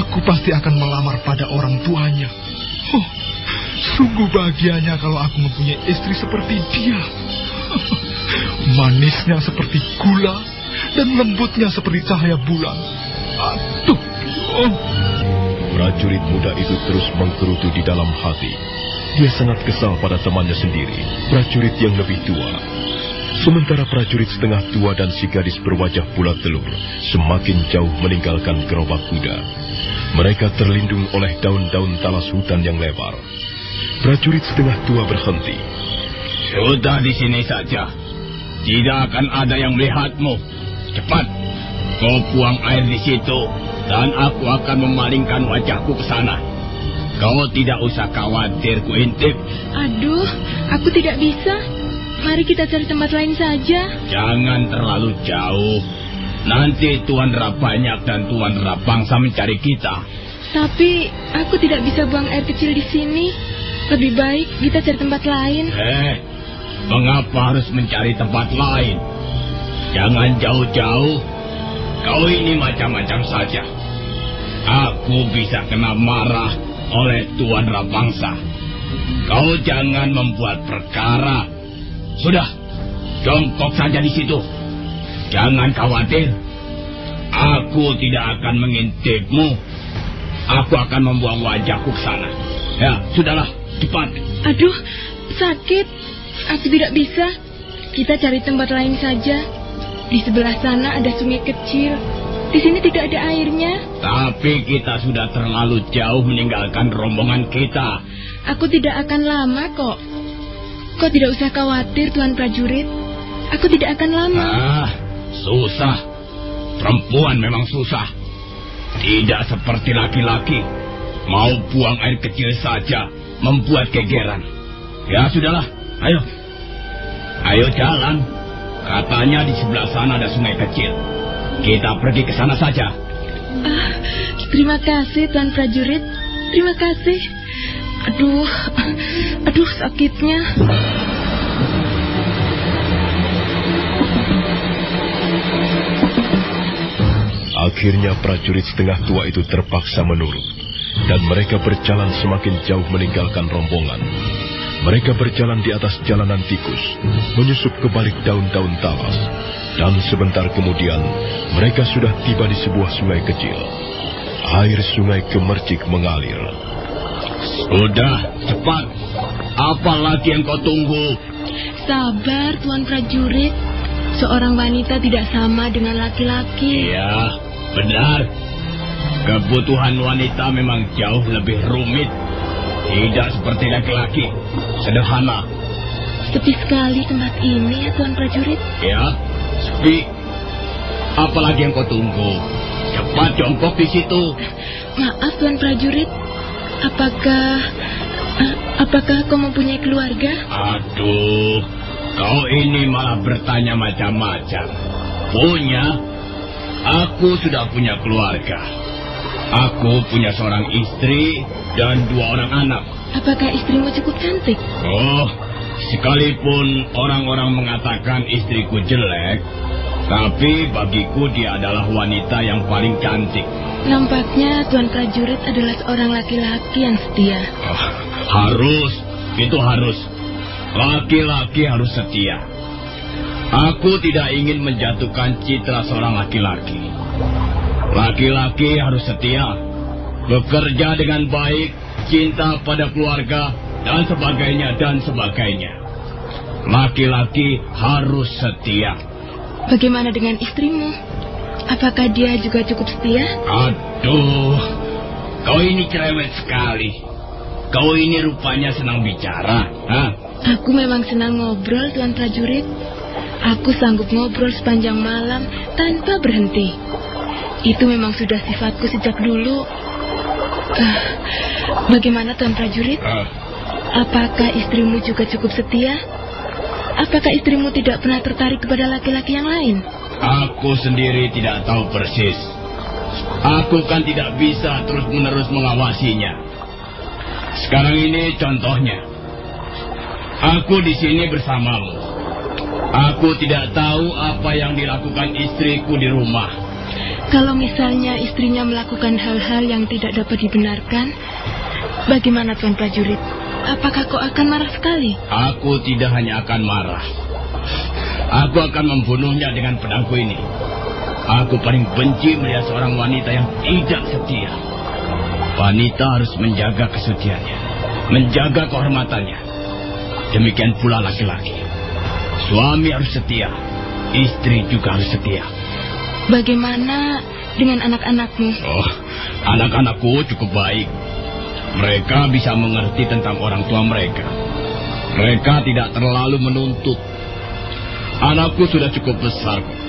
aku pasti akan melamar pada orang tuanya. Oh, sungguh bahagianya kalau aku mempunyai istri seperti dia. Manisnya seperti gula dan lembutnya seperti cahaya bulan. Aduh, oh. Prajurit muda itu terus menggerutu di dalam hati. Dia sangat kesal pada temannya sendiri, prajurit yang lebih tua. Sementara prajurit setengah tua dan si gadis berwajah bulat telur semakin jauh meninggalkan gerobak kuda. Mereka terlindung oleh daun-daun talas hutan yang lebar. Prajurit setengah tua berhenti. Sudah di sini saja. Tidak akan ada yang melihatmu. Cepat, kau buang air di situ, dan aku akan memalingkan wajahku ke sana. Kau tidak usah khawatir, ku intip. Aduh, aku tidak bisa. Mari kita cari tempat lain saja. Jangan terlalu jauh. Nanti Tuan Rabanyak dan Tuan Rabangsa mencari kita. Tapi aku tidak bisa buang air kecil di sini. Lebih baik kita cari tempat lain. Eh, mengapa harus mencari tempat lain? Jangan jauh-jauh. Kau ini macam-macam saja. Aku bisa kena marah oleh Tuan Rabangsa. Kau jangan membuat perkara. Sudah, jongkok saja di situ. Jangan khawatir. Aku tidak akan mengintipmu. Aku akan membuang wajahku ke sana. Ya, sudahlah, cepat. Aduh, sakit. Aku tidak bisa. Kita cari tempat lain saja. Di sebelah sana ada sungai kecil. Di sini tidak ada airnya. Tapi kita sudah terlalu jauh meninggalkan rombongan kita. Aku tidak akan lama kok. Kau tidak usah khawatir, Tuan Prajurit. Aku tidak akan lama. Ah, susah. Perempuan memang susah. Tidak seperti laki-laki. Mau buang air kecil saja, membuat kegeran. Ya sudahlah, ayo. Ayo jalan. Katanya di sebelah sana ada sungai kecil. Kita pergi ke sana saja. Ah, terima kasih, Tuan Prajurit. Terima kasih. Aduh, aduh sakitnya. Akhirnya prajurit setengah tua itu terpaksa menurut, dan mereka berjalan semakin jauh meninggalkan rombongan. Mereka berjalan di atas jalanan tikus, menyusup ke balik daun-daun talas, dan sebentar kemudian mereka sudah tiba di sebuah sungai kecil. Air sungai gemercik mengalir. Sudah, cepat. Apa lagi yang kau tunggu? Sabar, Tuan Prajurit. Seorang wanita tidak sama dengan laki-laki. Iya, benar. Kebutuhan wanita memang jauh lebih rumit. Tidak seperti laki-laki. Sederhana. Sepi sekali tempat ini ya, Tuan Prajurit. Ya, sepi. Apalagi yang kau tunggu? Cepat jongkok di situ. Maaf, Tuan Prajurit. Apakah... eh, apakah kau mempunyai keluarga? Aduh, kau ini malah bertanya macam-macam. Punya? Aku sudah punya keluarga. Aku punya seorang istri dan dua orang anak. Apakah istrimu cukup cantik? Oh, sekalipun orang-orang mengatakan istriku jelek, tapi bagiku dia adalah wanita yang paling cantik. Nampaknya Tuan Prajurit adalah seorang laki-laki yang setia. Oh, harus, itu harus. Laki-laki harus setia. Aku tidak ingin menjatuhkan citra seorang laki-laki. Laki-laki harus setia, bekerja dengan baik, cinta pada keluarga, dan sebagainya, dan sebagainya. Laki-laki harus setia. Bagaimana dengan istrimu? Apakah dia juga cukup setia? Aduh, kau ini cerewet sekali. Kau ini rupanya senang bicara. Hah? Aku memang senang ngobrol, Tuan Prajurit. Aku sanggup ngobrol sepanjang malam tanpa berhenti. Itu memang sudah sifatku sejak dulu. Ah, bagaimana, Tuan Prajurit? Ah, Apakah istrimu juga cukup setia? Apakah istrimu tidak pernah tertarik kepada laki-laki yang lain? Aku sendiri tidak tahu persis. Aku kan tidak bisa terus-menerus mengawasinya. Sekarang ini contohnya. Aku di sini bersamamu. Aku tidak tahu apa yang dilakukan istriku di rumah. Kalau misalnya istrinya melakukan hal-hal yang tidak dapat dibenarkan, bagaimana Tuan Prajurit? Apakah kau akan marah sekali? Aku tidak hanya akan marah. Aku akan membunuhnya dengan pedangku ini. Aku paling benci melihat seorang wanita yang tidak setia. Wanita harus menjaga kesetiaannya, menjaga kehormatannya. Demikian pula laki-laki. Suami harus setia, istri juga harus setia. Bagaimana dengan anak-anakmu? Oh, anak-anakku cukup baik. Mereka bisa mengerti tentang orang tua mereka. Mereka tidak terlalu menuntut. Anakku sudah cukup besar. kok.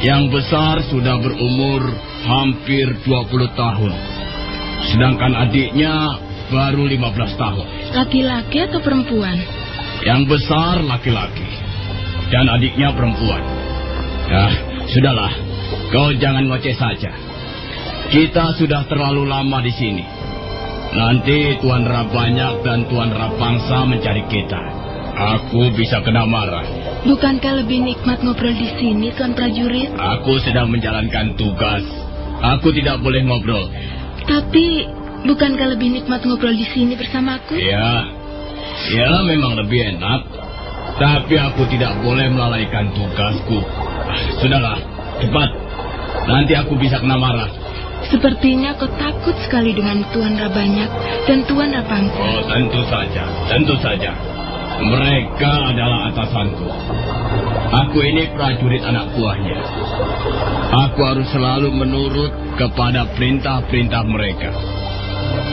Yang besar sudah berumur hampir 20 tahun. Sedangkan adiknya baru 15 tahun. Laki-laki atau perempuan? Yang besar laki-laki. Dan adiknya perempuan. Ah, sudahlah. Kau jangan ngoceh saja. Kita sudah terlalu lama di sini. Nanti Tuan Rabanyak dan Tuan Rapangsa mencari kita. Aku bisa kena marah. Bukankah lebih nikmat ngobrol di sini, Tuan Prajurit? Aku sedang menjalankan tugas. Aku tidak boleh ngobrol. Tapi, bukankah lebih nikmat ngobrol di sini bersamaku? Ya, ya memang lebih enak. Tapi aku tidak boleh melalaikan tugasku. Ah, Sudahlah, cepat. Nanti aku bisa kena marah. Sepertinya kau takut sekali dengan Tuan Rabanyak dan Tuan Rapangsa. Oh, tentu saja, tentu saja. Mereka adalah atasanku. Aku ini prajurit anak buahnya. Aku harus selalu menurut kepada perintah-perintah mereka.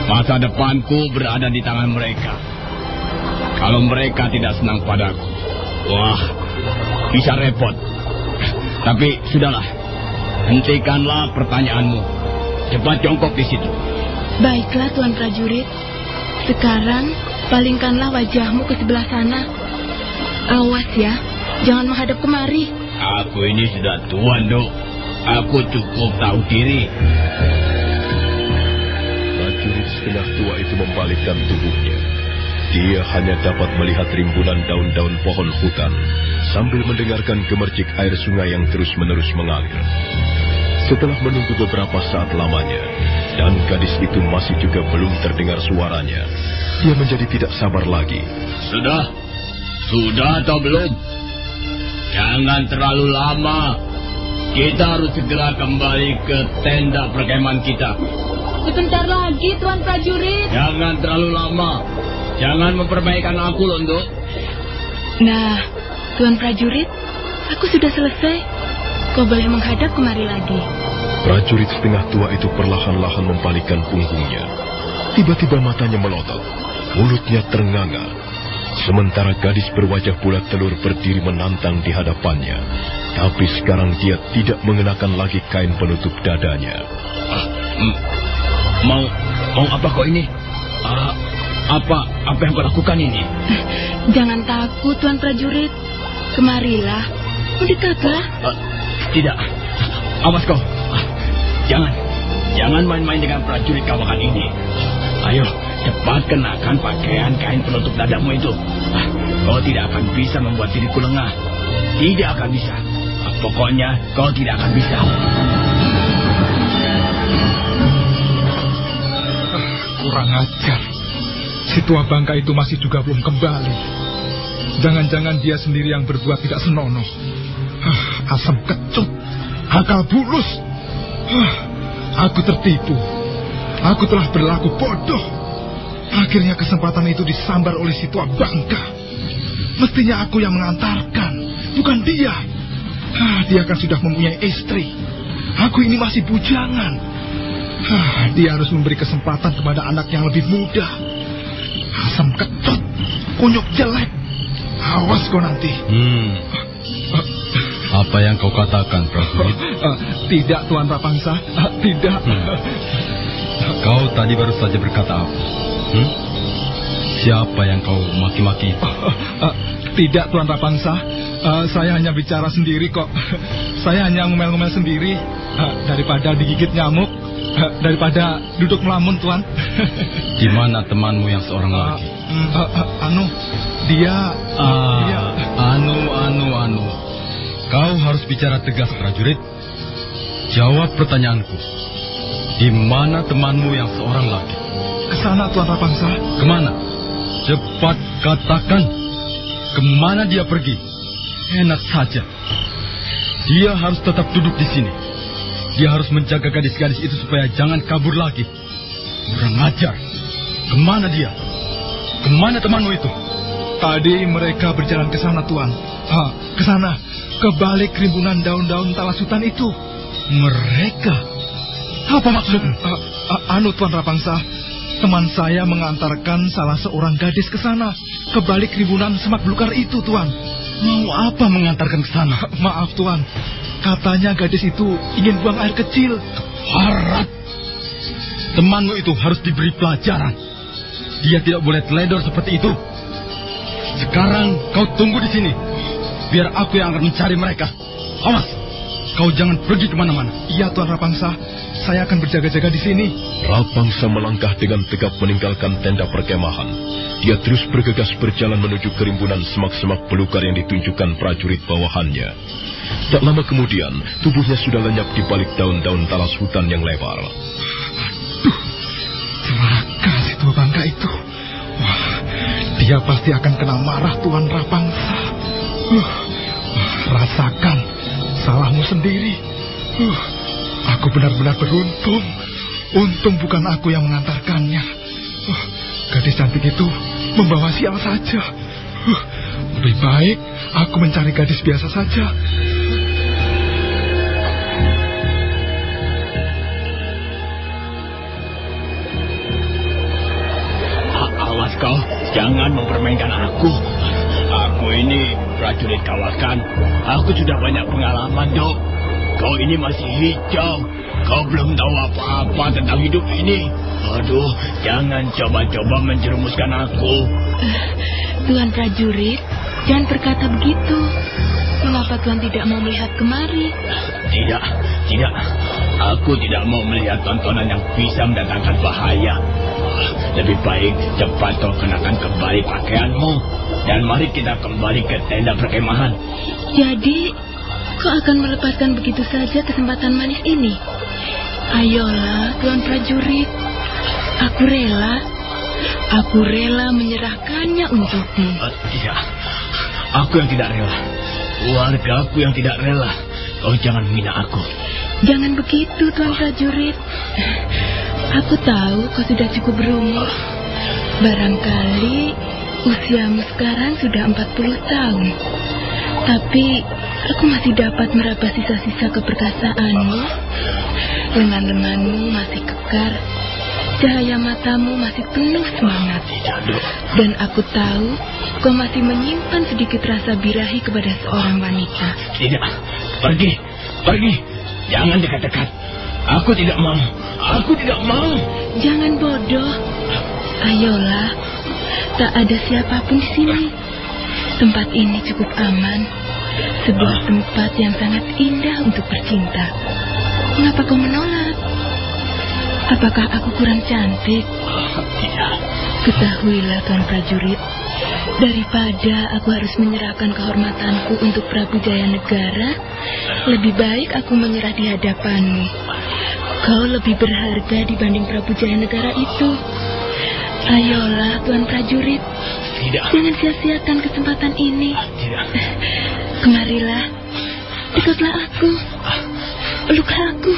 Masa depanku berada di tangan mereka. Kalau mereka tidak senang padaku, wah, bisa repot. Tapi sudahlah, hentikanlah pertanyaanmu. Cepat jongkok di situ. Baiklah, Tuan Prajurit. Sekarang, palingkanlah wajahmu ke sebelah sana. Awas ya, jangan menghadap kemari. Aku ini sudah tua, Dok. Aku cukup tahu diri. Prajurit setengah tua itu membalikkan tubuhnya. Dia hanya dapat melihat rimbunan daun-daun pohon hutan sambil mendengarkan gemercik air sungai yang terus-menerus mengalir. Setelah menunggu beberapa saat lamanya, dan gadis itu masih juga belum terdengar suaranya, dia menjadi tidak sabar lagi. Sudah? Sudah atau belum? Jangan terlalu lama. Kita harus segera kembali ke tenda perkemahan kita. Sebentar lagi, Tuan Prajurit. Jangan terlalu lama. Jangan memperbaikan aku, Londo. Nah, Tuan Prajurit, aku sudah selesai. Kau boleh menghadap kemari lagi. Prajurit setengah tua itu perlahan-lahan membalikkan punggungnya. Tiba-tiba matanya melotot, mulutnya ternganga. Sementara gadis berwajah bulat telur berdiri menantang di hadapannya. Tapi sekarang dia tidak mengenakan lagi kain penutup dadanya. Hmm. Mau mau apa kau ini? Ah, apa apa yang kau lakukan ini? Jangan takut, Tuan Prajurit. Kemarilah, mendekatlah. Ah, tidak. Awas kau. Ah, Jangan. Jangan main-main dengan prajurit kawakan ini. Ayo, cepat kenakan pakaian kain penutup dadamu itu. Ah, Kau tidak akan bisa membuat diriku lengah. Tidak akan bisa. Ah, Pokoknya kau tidak akan bisa. Kurang ajar. Si tua bangka itu masih juga belum kembali. Jangan-jangan dia sendiri yang berbuat tidak senonoh. Ah, asam kecut, akal bulus. Ah, aku tertipu. Aku telah berlaku bodoh. Akhirnya kesempatan itu disambar oleh si tua bangka. Mestinya aku yang mengantarkan, bukan dia. Ah, dia kan sudah mempunyai istri. Aku ini masih bujangan. Ah, dia harus memberi kesempatan kepada anak yang lebih muda. Asam ketut, kunyuk jelek. Awas kau nanti. Hmm. Apa yang kau katakan, prajurit? Ah, tidak, Tuan Rapangsa. Ah, tidak. Kau tadi baru saja berkata apa? Hmm? Siapa yang kau maki-maki tidak, Tuan Rapangsa. Saya hanya bicara sendiri kok. Saya hanya ngomel-ngomel sendiri. Daripada digigit nyamuk, daripada duduk melamun, Tuan. Di mana temanmu yang seorang lagi? Hmm, ah, ah, anu, dia... Ah, dia... anu, anu, anu. Kau harus bicara tegas, prajurit. Jawab pertanyaanku. Di mana temanmu yang seorang lagi? Ke sana, Tuan Rapangsa. Ke mana? Cepat katakan. Ke mana dia pergi? Enak saja. Dia harus tetap duduk di sini. Dia harus menjaga gadis-gadis itu supaya jangan kabur lagi. Kurang ajar. Ke mana dia? Ke mana temanmu itu? Tadi mereka berjalan ke sana, Tuan. Ah, ke sana. Ke balik rimbunan daun-daun talasutan itu. Mereka? Apa maksudmu? Ah, ah, anu, Tuan Rapangsa. Teman saya mengantarkan salah seorang gadis ke sana, ke balik ribunan semak belukar itu, Tuan. Mau apa mengantarkan ke sana? Maaf, Tuan. Katanya gadis itu ingin buang air kecil. Harap. Temanmu itu harus diberi pelajaran. Dia tidak boleh teledor seperti itu. Sekarang kau tunggu di sini. Biar aku yang akan mencari mereka. Awas, kau jangan pergi ke mana-mana. Iya, Tuan Rapangsa. Saya akan berjaga-jaga di sini. Rapangsa melangkah dengan tegap meninggalkan tenda perkemahan. Dia terus bergegas berjalan menuju kerimbunan semak-semak pelukar yang ditunjukkan prajurit bawahannya. Tak lama kemudian, tubuhnya sudah lenyap di balik daun-daun talas hutan yang lebar. Duh, celaka si tua bangka itu. Wah, dia pasti akan kena marah Tuan Rapangsa. Uh, rasakan, salahmu sendiri. Uh, aku benar-benar beruntung. Untung bukan aku yang mengantarkannya. Uh, gadis cantik itu membawa sial saja. Uh, lebih baik aku mencari gadis biasa saja. Kau, jangan mempermainkan aku. Aku ini prajurit kawakan. Aku sudah banyak pengalaman, Dok. Kau ini masih hijau. Kau belum tahu apa-apa tentang hidup ini. Aduh, jangan coba-coba menjerumuskan aku. Tuan prajurit, jangan berkata begitu. Mengapa Tuan tidak mau melihat kemari? Tidak, tidak. Aku tidak mau melihat tontonan yang bisa mendatangkan bahaya. Lebih baik cepat kau kenakan kembali pakaianmu. Dan mari kita kembali ke tenda perkemahan. Jadi, kau akan melepaskan begitu saja kesempatan manis ini? Ayolah, Tuan prajurit. Aku rela. Aku rela menyerahkannya untukmu. Uh, tidak, aku yang tidak rela. Warga aku yang tidak rela. Kau jangan menghina aku. Jangan begitu, Tuan prajurit. Aku tahu kau sudah cukup berumur. Barangkali usiamu sekarang sudah 40 tahun. Tapi aku masih dapat meraba sisa-sisa keperkasaanmu. Lengan-lenganmu masih kekar. Cahaya matamu masih penuh semangat. Dan aku tahu kau masih menyimpan sedikit rasa birahi kepada seorang wanita. Tidak, pergi, pergi. Jangan dekat-dekat. Aku tidak mau. Aku tidak mau. Jangan bodoh. Ayolah. Tak ada siapa pun di sini. Tempat ini cukup aman. Sebuah tempat yang sangat indah untuk bercinta. Mengapa kau menolak? Apakah aku kurang cantik? Tidak. Ketahuilah Tuan Prajurit, daripada aku harus menyerahkan kehormatanku untuk Prabu Jaya Negara, lebih baik aku menyerah di hadapanmu. Kau lebih berharga dibanding Prabu Jaya Negara itu. Ayolah Tuan Prajurit, Tidak. jangan sia-siakan kesempatan ini. Tidak. Kemarilah, dekatlah aku, peluklah aku.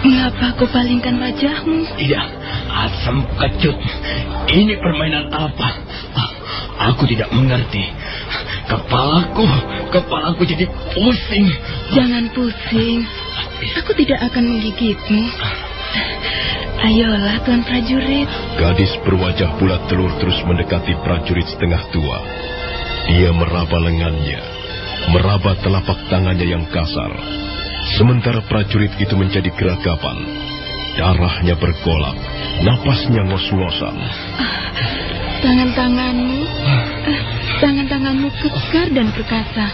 Mengapa kau palingkan wajahmu? Tidak. Asam kecut. Ini permainan apa? Aku tidak mengerti. Kepalaku, kepalaku jadi pusing. Jangan pusing. Aku tidak akan menggigitmu. Ayolah, Tuan Prajurit. Gadis berwajah bulat telur terus mendekati prajurit setengah tua. Dia meraba lengannya, meraba telapak tangannya yang kasar. Sementara prajurit itu menjadi geragapan. Darahnya bergolak, napasnya ngos-ngosan. Tangan-tanganmu, tangan-tanganmu kekar dan perkasa.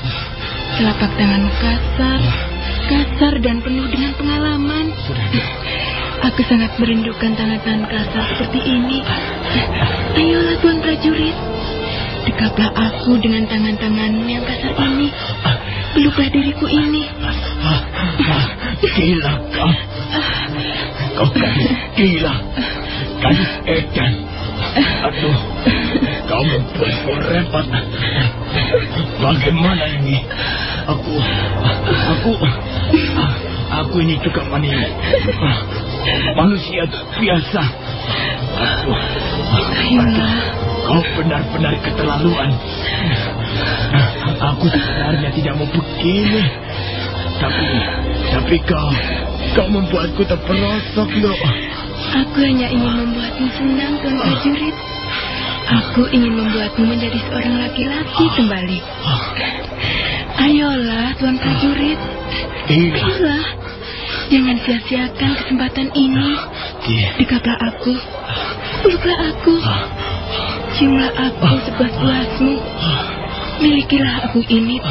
Telapak tanganmu kasar, kasar dan penuh dengan pengalaman. Aku sangat merindukan tangan-tangan kasar seperti ini. Ayolah Tuan Prajurit, dekaplah aku dengan tangan-tanganmu yang kasar ini. Peluklah diriku ini. Gila kau. Kau gadis gila. Gadis edan. Aduh. Kau membuatku repot. Bagaimana ini? Aku, aku, aku ini juga mani, manusia biasa. Aduh. Ayolah. Kau benar-benar keterlaluan. Aku sebenarnya tidak mau begini. Tapi, tapi kau, kau membuatku terperosok, loh. Aku hanya ingin membuatmu senang, Tuan Prajurit. Aku ingin membuatmu menjadi seorang laki-laki kembali. Ayolah, Tuan Prajurit. Ayolah. Jangan sia-siakan kesempatan ini. Dekatlah aku. Peluklah aku. Ciumlah aku sepuas-puasmu. Milikilah aku ini.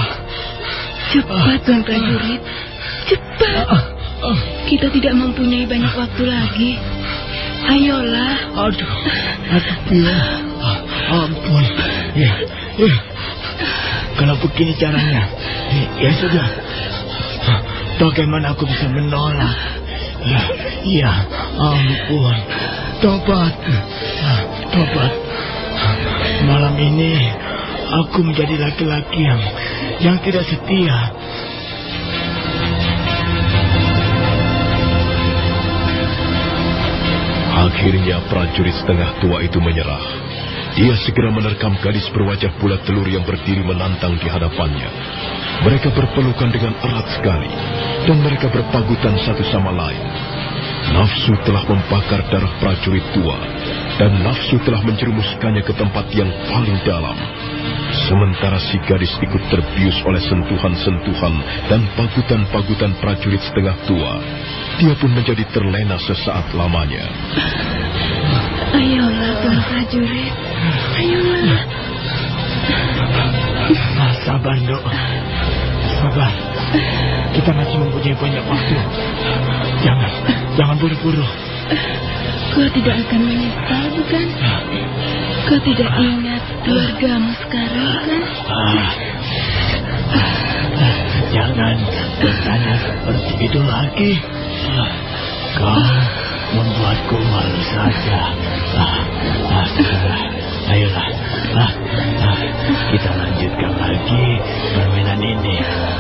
Cepat, Tuan Prajurit. Cepat. Kita tidak mempunyai banyak waktu lagi. Ayolah. Aduh, aduh, ya. Ampun. Ya, ya. Kalau begini caranya, ya sudah. Bagaimana aku bisa menolak? Ya, ya ampun. Tobat. Tobat. Malam ini aku menjadi laki-laki yang yang tidak setia. Akhirnya prajurit setengah tua itu menyerah. Dia segera menerkam gadis berwajah bulat telur yang berdiri menantang di hadapannya. Mereka berpelukan dengan erat sekali, dan mereka berpagutan satu sama lain. Nafsu telah membakar darah prajurit tua, dan nafsu telah menjerumuskannya ke tempat yang paling dalam. Sementara si gadis ikut terbius oleh sentuhan-sentuhan dan pagutan-pagutan prajurit setengah tua, dia pun menjadi terlena sesaat lamanya. Ayolah, Tuan Prajurit. Ayolah. Ah, sabar, Dok. Sabar. Kita masih mempunyai banyak waktu. Jangan, jangan buru-buru. Kau tidak akan menyesal, bukan? Kau tidak ingat keluargamu sekarang, kan? Ah. Jangan bertanya seperti itu lagi. Kau membuatku malu saja. Ah, ah. Ayolah, ah, ah, kita lanjutkan lagi permainan ini.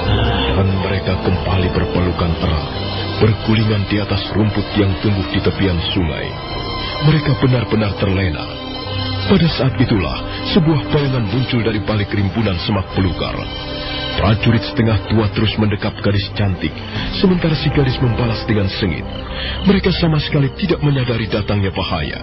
Ah. Dan mereka kembali berpelukan erat, bergulingan di atas rumput yang tumbuh di tepian sungai. Mereka benar-benar terlena. Pada saat itulah, sebuah bayangan muncul dari balik rimbunan semak belukar. Prajurit setengah tua terus mendekap gadis cantik, sementara si gadis membalas dengan sengit. Mereka sama sekali tidak menyadari datangnya bahaya.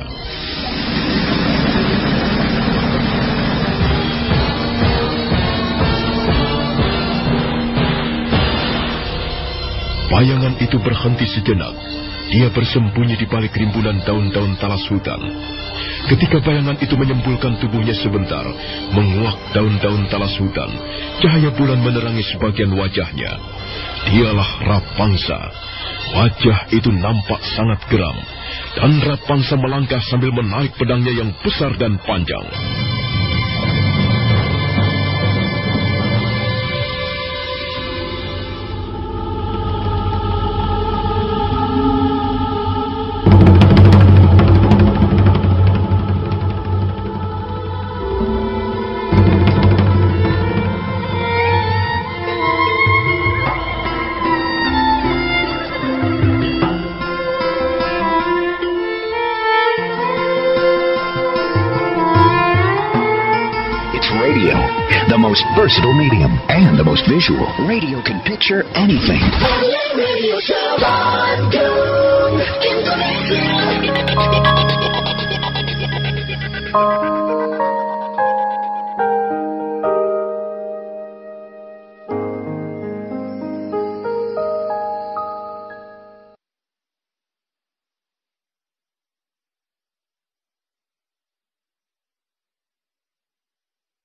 Bayangan itu berhenti sejenak. Dia bersembunyi di balik rimbunan daun-daun talas hutan. Ketika bayangan itu menyembulkan tubuhnya sebentar, menguak daun-daun talas hutan, cahaya bulan menerangi sebagian wajahnya. Dialah Rapangsa. Wajah itu nampak sangat geram, dan Rapangsa melangkah sambil menarik pedangnya yang besar dan panjang. Most versatile medium and the most visual. Radio can picture anything. Radio Show Bandung, Indonesia.